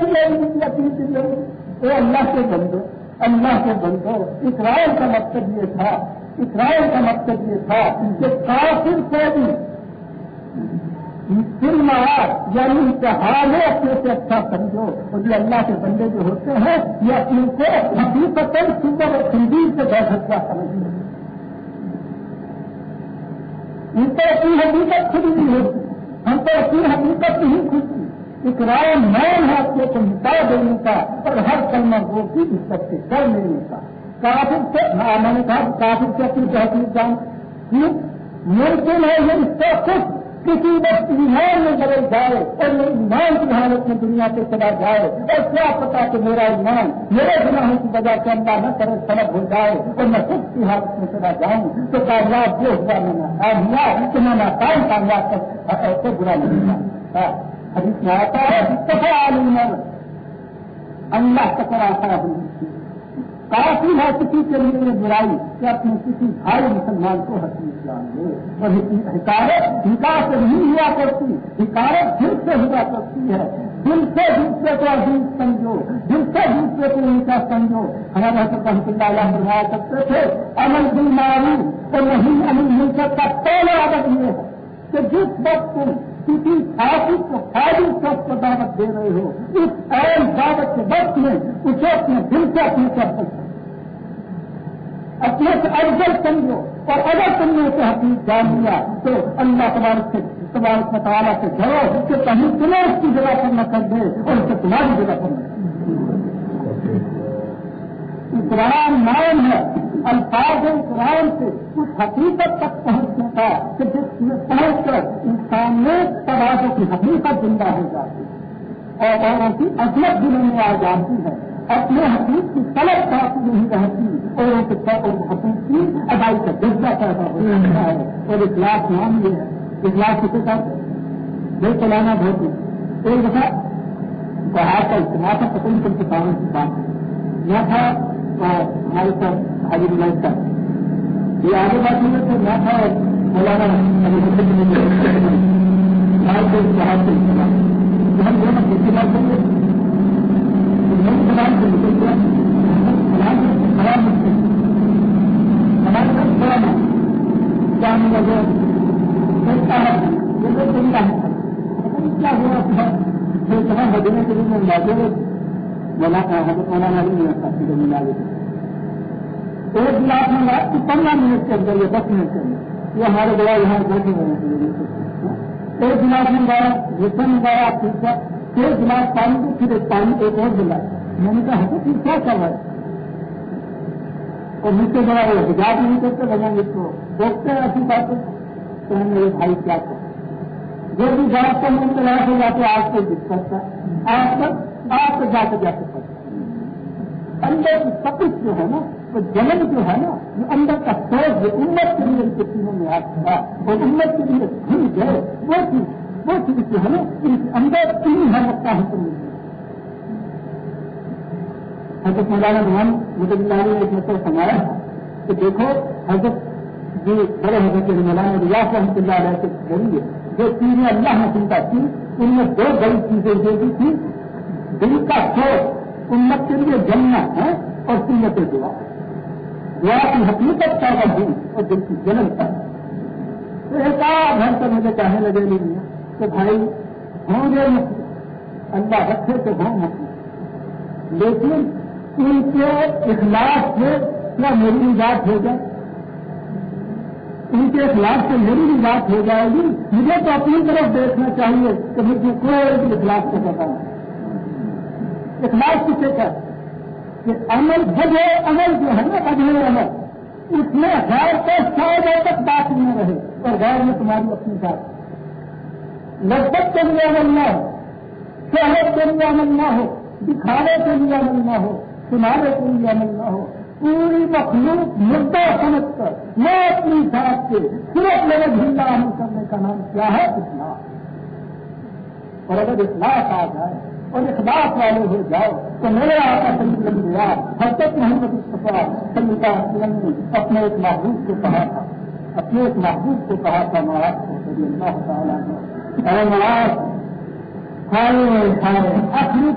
چلے تین چلے وہ اللہ سے بندو، اللہ کے بندو، اسرائیل کا مقصد یہ تھا، اسرائیل کا مقصد یہ تھا کہ کافر کو بھی فلم یعنی امتحان اپنے سے اچھا سمجھو۔ اور یہ اللہ کے بندے جو ہوتے ہیں یہ ان کو حقیقت صبح اور تنظیم سے دہشت کا اچھا سمجھو ان کو اپنی حقیقت خود نہیں ہوتی۔ ہم کو اپنی حقیقت نہیں خوشی اقرار مین ہے اپنے کو مٹا دینے کا، اور ہر کلمہ وہ کی عزت سے کر لینے کا کافر سے ہاں، میں نے کہا کافر سے اپنی تحقیق جان۔ ممکن ہے یہ اس کا خود کسی وقت ایمان میں بدل جائے اور میں ایمان کی حالت میں دنیا پہ چلا جائے اور کیا پتا کہ میرا ایمان میرے گناہوں کی وجہ سے اللہ نہ کرے سبق ہو جائے اور میں خود کی حالت میں چلا جاؤں تو کامیاب جو ہوا میں نے ہوا کہ میں ناکام کامیاب کر ایسے برا نہیں تھا ہاں، حدیث میں آتا ہے سفا عالم اللہ تک آتا ہے کافی ہے کسی کے لیے برائی کہ اپنے کسی بھائی مسلمان کو حقیق جان لے اور حکارت نکاح سے نہیں ہوا کرتی حکارت دل سے ہوا کرتی ہے۔ دل سے دوسرے کو عزیز سمجھو، دل سے دوسرے کو اونچا سمجھو۔ ہمارے حضرت رحمۃ اللہ علیہ فرمایا کرتے تھے امن دل معروف تو نہیں امن ملکت کا پہلا عدد یہ ہے کہ جس وقت تم کسی خاصی کو خالی شخص کو دعوت دے رہے ہو، اس اہم دعوت کے وقت میں اسے اپنے دل سے اپنے کر سکتے اپنے سے افضل سمجھو اور اگر تم نے اسے حقیق جان لیا تو اللہ تبارک سے تبارک مطالعہ سے ڈرو کہ کہیں تمہیں اس کی جگہ پر نہ کر دے اور اسے تمہاری جگہ پر نہ کر قرآن ہے۔ الفاظ قرآن سے اس حقیقت تک پہنچنے کا کہ جس میں پہنچ کر انسان میں توازوں کی حقیقت زندہ ہو جاتی ہے اور اوروں کی عظمت دلوں میں آ جاتی ہے۔ اپنے حقیق کی طلب کافی نہیں رہتی اور ان کے حقیق کی ادائی کا جذبہ پیدا ہو جاتا ہے۔ اور اخلاق نام یہ ہے اخلاق کسی کا دل چلانا بہت ایک دفعہ بہار کا اجتماع تھا پتنگ کر کے کاموں کی بات نہ تھا ہمارے ساتھ حاجی ملک کا۔ یہ آگے بات میں تو نہ تھا مولانا ہم دونوں کسی بات کریں ایک گلاس میں بات کہ پندرہ منٹ کے اندر یا دس منٹ کے اندر۔ یہ ہمارے بڑا یہاں بیٹھے ہوئے ہیں ایک گلاس میں گایا جسم میں گایا ٹھیک ہے ایک گلاس پانی کو پھر ایک پانی، ایک اور گلاس۔ میں نے کہا کہ پھر کیا کر رہا ہے اور مجھ سے بڑا وہ حجاب نہیں کرتے بنا مجھ کو دیکھتے ہیں ایسی باتیں تو ہم میرے بھائی کیا کر جو بھی گاس کا من تلاش ہو جاتے، آج تک دقت ہے آج تک آج تک جا کے جا کے پڑتا اندر کی تپس جو ہے نا تو جنم جو ہے نا، وہ اندر کا سوچ جو امت کے لیے ان کے سینوں میں آج تھا اور امت کے لیے بھول گئے۔ وہ چیز وہ چیز جو ہے نا، ان اندر تین ہے رکھتا ہے تم حضرت مولانا رحمان مجھے اللہ نے ایک مطلب سمایا کہ دیکھو، حضرت جو بڑے حضرت جی مولانا ریاض رحمۃ اللہ علیہ کے ذریعے جو چیزیں اللہ نے چنتا کی ان میں دو بڑی چیزیں جو بھی تھی دل کا سوچ امت کے لیے جمنا ہے ہاں، اور سنت دعا۔ دعا کی حقیقت کا دن اور دل کی جنم کا تو ایک آدھ گھر تک مجھے کہنے لگے نہیں کہ بھائی، ہوں گے اللہ رکھے تو ہوں مسلم لیکن ان کے اخلاق سے کیا میری بات ہو جائے۔ ان کے اخلاق سے میری بھی بات ہو جائے گی۔ مجھے تو اپنی طرف دیکھنا چاہیے کہ مجھے کوئی بھی اخلاق سے پتا نہیں اخلاق کسے کا کہ عمل جب عمل جو ہے نا اجمل عمل۔ اس میں غیر کو سو تک بات نہیں رہے اور غیر میں تمہاری اپنی بات۔ لگ بھگ کے لیے عمل نہ ہو، شہرت کے لیے عمل نہ ہو دکھانے کے لیے عمل نہ ہو سنانے کے لیے عمل نہ ہو پوری مخلوق مدعا سمجھ کر، میں اپنی ذات سے صرف میرے زندہ عمل کرنے کا نام کیا ہے؟ اخلاق اور اگر اخلاق آ جائے اور اخلاق والے ہو جاؤ، تو میرے آقا صلی اللہ علیہ حضرت محمد مصطفیٰ صلی اللہ علیہ وسلم نے اپنے ایک محبوب کو کہا تھا۔ اپنے ایک محبوب کو کہا تھا مہاراج کو صلی اللہ تعالیٰ نے۔ اے مہاراج کھانے اخلق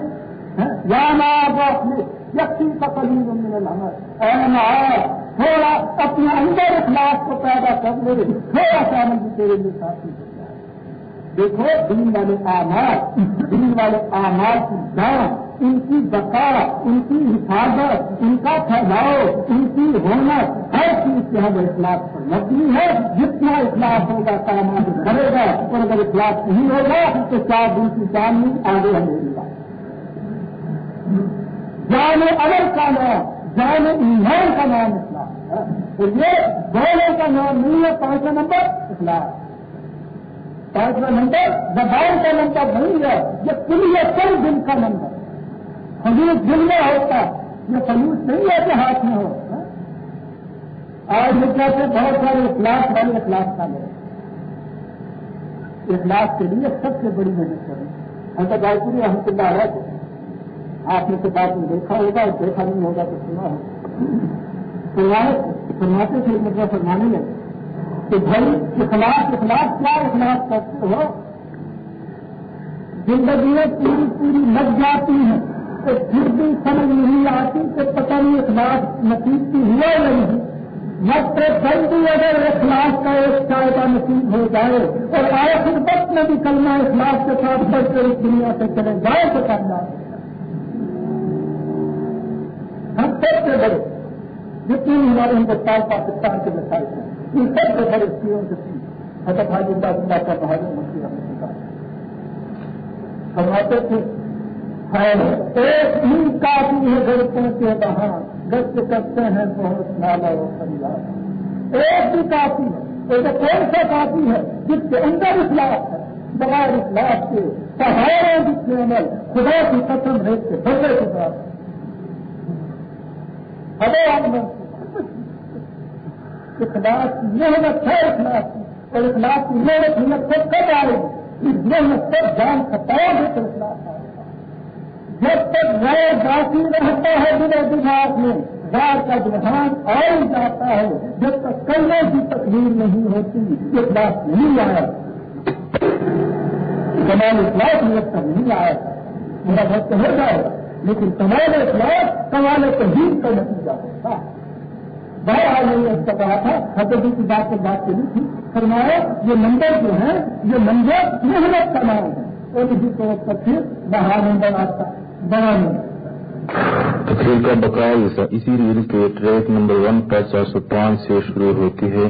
یا ناب اخلق یقین کا قریب من الحمد اے مہاراج تھوڑا اپنے اندر اخلاق کو پیدا کر لے، تھوڑا سا عمل تیرے لیے ساتھی دیکھو، دین والے آمار دین والے آمار کی جان، ان کی بقا ان کی حفاظت، ان کا پھیلاؤ، ان کی ہونا ہر چیز سے ہم اخلاق پر مبنی ہے۔ جتنا اخلاق ہوگا کام کرے گا، اور اگر اخلاق نہیں ہوگا، تو چار دن کی کام آگے ہم لے گا۔ جان اگر کا نام، جان ایمان کا نام اخلاق ہے۔ تو یہ دونوں کا نام نہیں ہے، پانچواں نمبر اخلاق پانچواں نمبر زبان کا نمبر نہیں ہے، یہ کلیے کل دن کا نمبر۔ خلوص دل میں ہوتا یہ خلوص نہیں ہے کہ ہاتھ میں ہو۔ آج کیا سے بہت سارے اخلاق والے اخلاق کا لے۔ اخلاق کے لیے سب سے بڑی محنت کریں۔ ہم تو گائے پوری ہم اللہ رہے آپ نے کتاب میں دیکھا ہوگا اور دیکھا نہیں ہوگا تو سنا ہوگا فرماتے تھے مطلب فرمانے لگے کہ بھائی اخلاق اخلاق کیا اخلاق کرتے ہو۔ زندگیاں پوری پوری لگ جاتی ہیں، تو پھر بھی سمجھ نہیں آتی کہ پتہ نہیں اخلاق نصیب کی ہوا یا نہیں۔ مت جلدی اگر اخلاق کا ایک چائے کا نصیب ہو جائے اور آخر وقت میں بھی کلمہ اخلاق کے ساتھ بڑھ کر اس دنیا سے چلے جائے تو کرنا ہم سب سے بڑے جتنے بھی ہمارے ہندوستان پاکستان کے مسائل ہیں۔ ان سب سے بڑے چیزوں سے حضرت حاجی اللہ اللہ کا بہادر مفتی رحمت کا فرماتے تھے ایک ہی کافی ہے گڑتوں کے وہاں گشت کرتے ہیں، بہت نالا و پریوار ایک بھی کافی ہے۔ ایک کون سا کافی ہے جس کے اندر اخلاق ہے۔ بغیر اخلاق کے پہاڑوں جتنے عمل خدا کی قسم ہے کے بڑے کے ساتھ اخلاق محنت ہے اخلاق اور اخلاق کی محنت ہمت سب کب آئے گی اس محنت سب جان کھپاؤ گے تو اخلاق جب تک غیر باقی رہتا ہے دل دماغ میں غیر کا جہان اور جاتا ہے۔ جب تک کرنے کی تکلیف نہیں ہوتی اخلاق نہیں آیا۔ کمال اخلاق نیت کا نہیں آیا۔ میرا وقت ہو جائے۔ گا لیکن کمال اخلاق کمال تہذیب کا نتیجہ ہوتا ہے بہت آج میں نے اس کا کہا تھا، حضرت کی بات پر بات کری تھی۔ فرمایا، یہ نمبر جو ہے یہ نمبر محنت کا نام ہے۔ اور اسی طور پر پھر بڑا نمبر آتا بڑا نمبر تقریر کا بقایا اسی ریل کے ٹریک نمبر ون پر چار سو پانچ سے شروع ہوتی ہے۔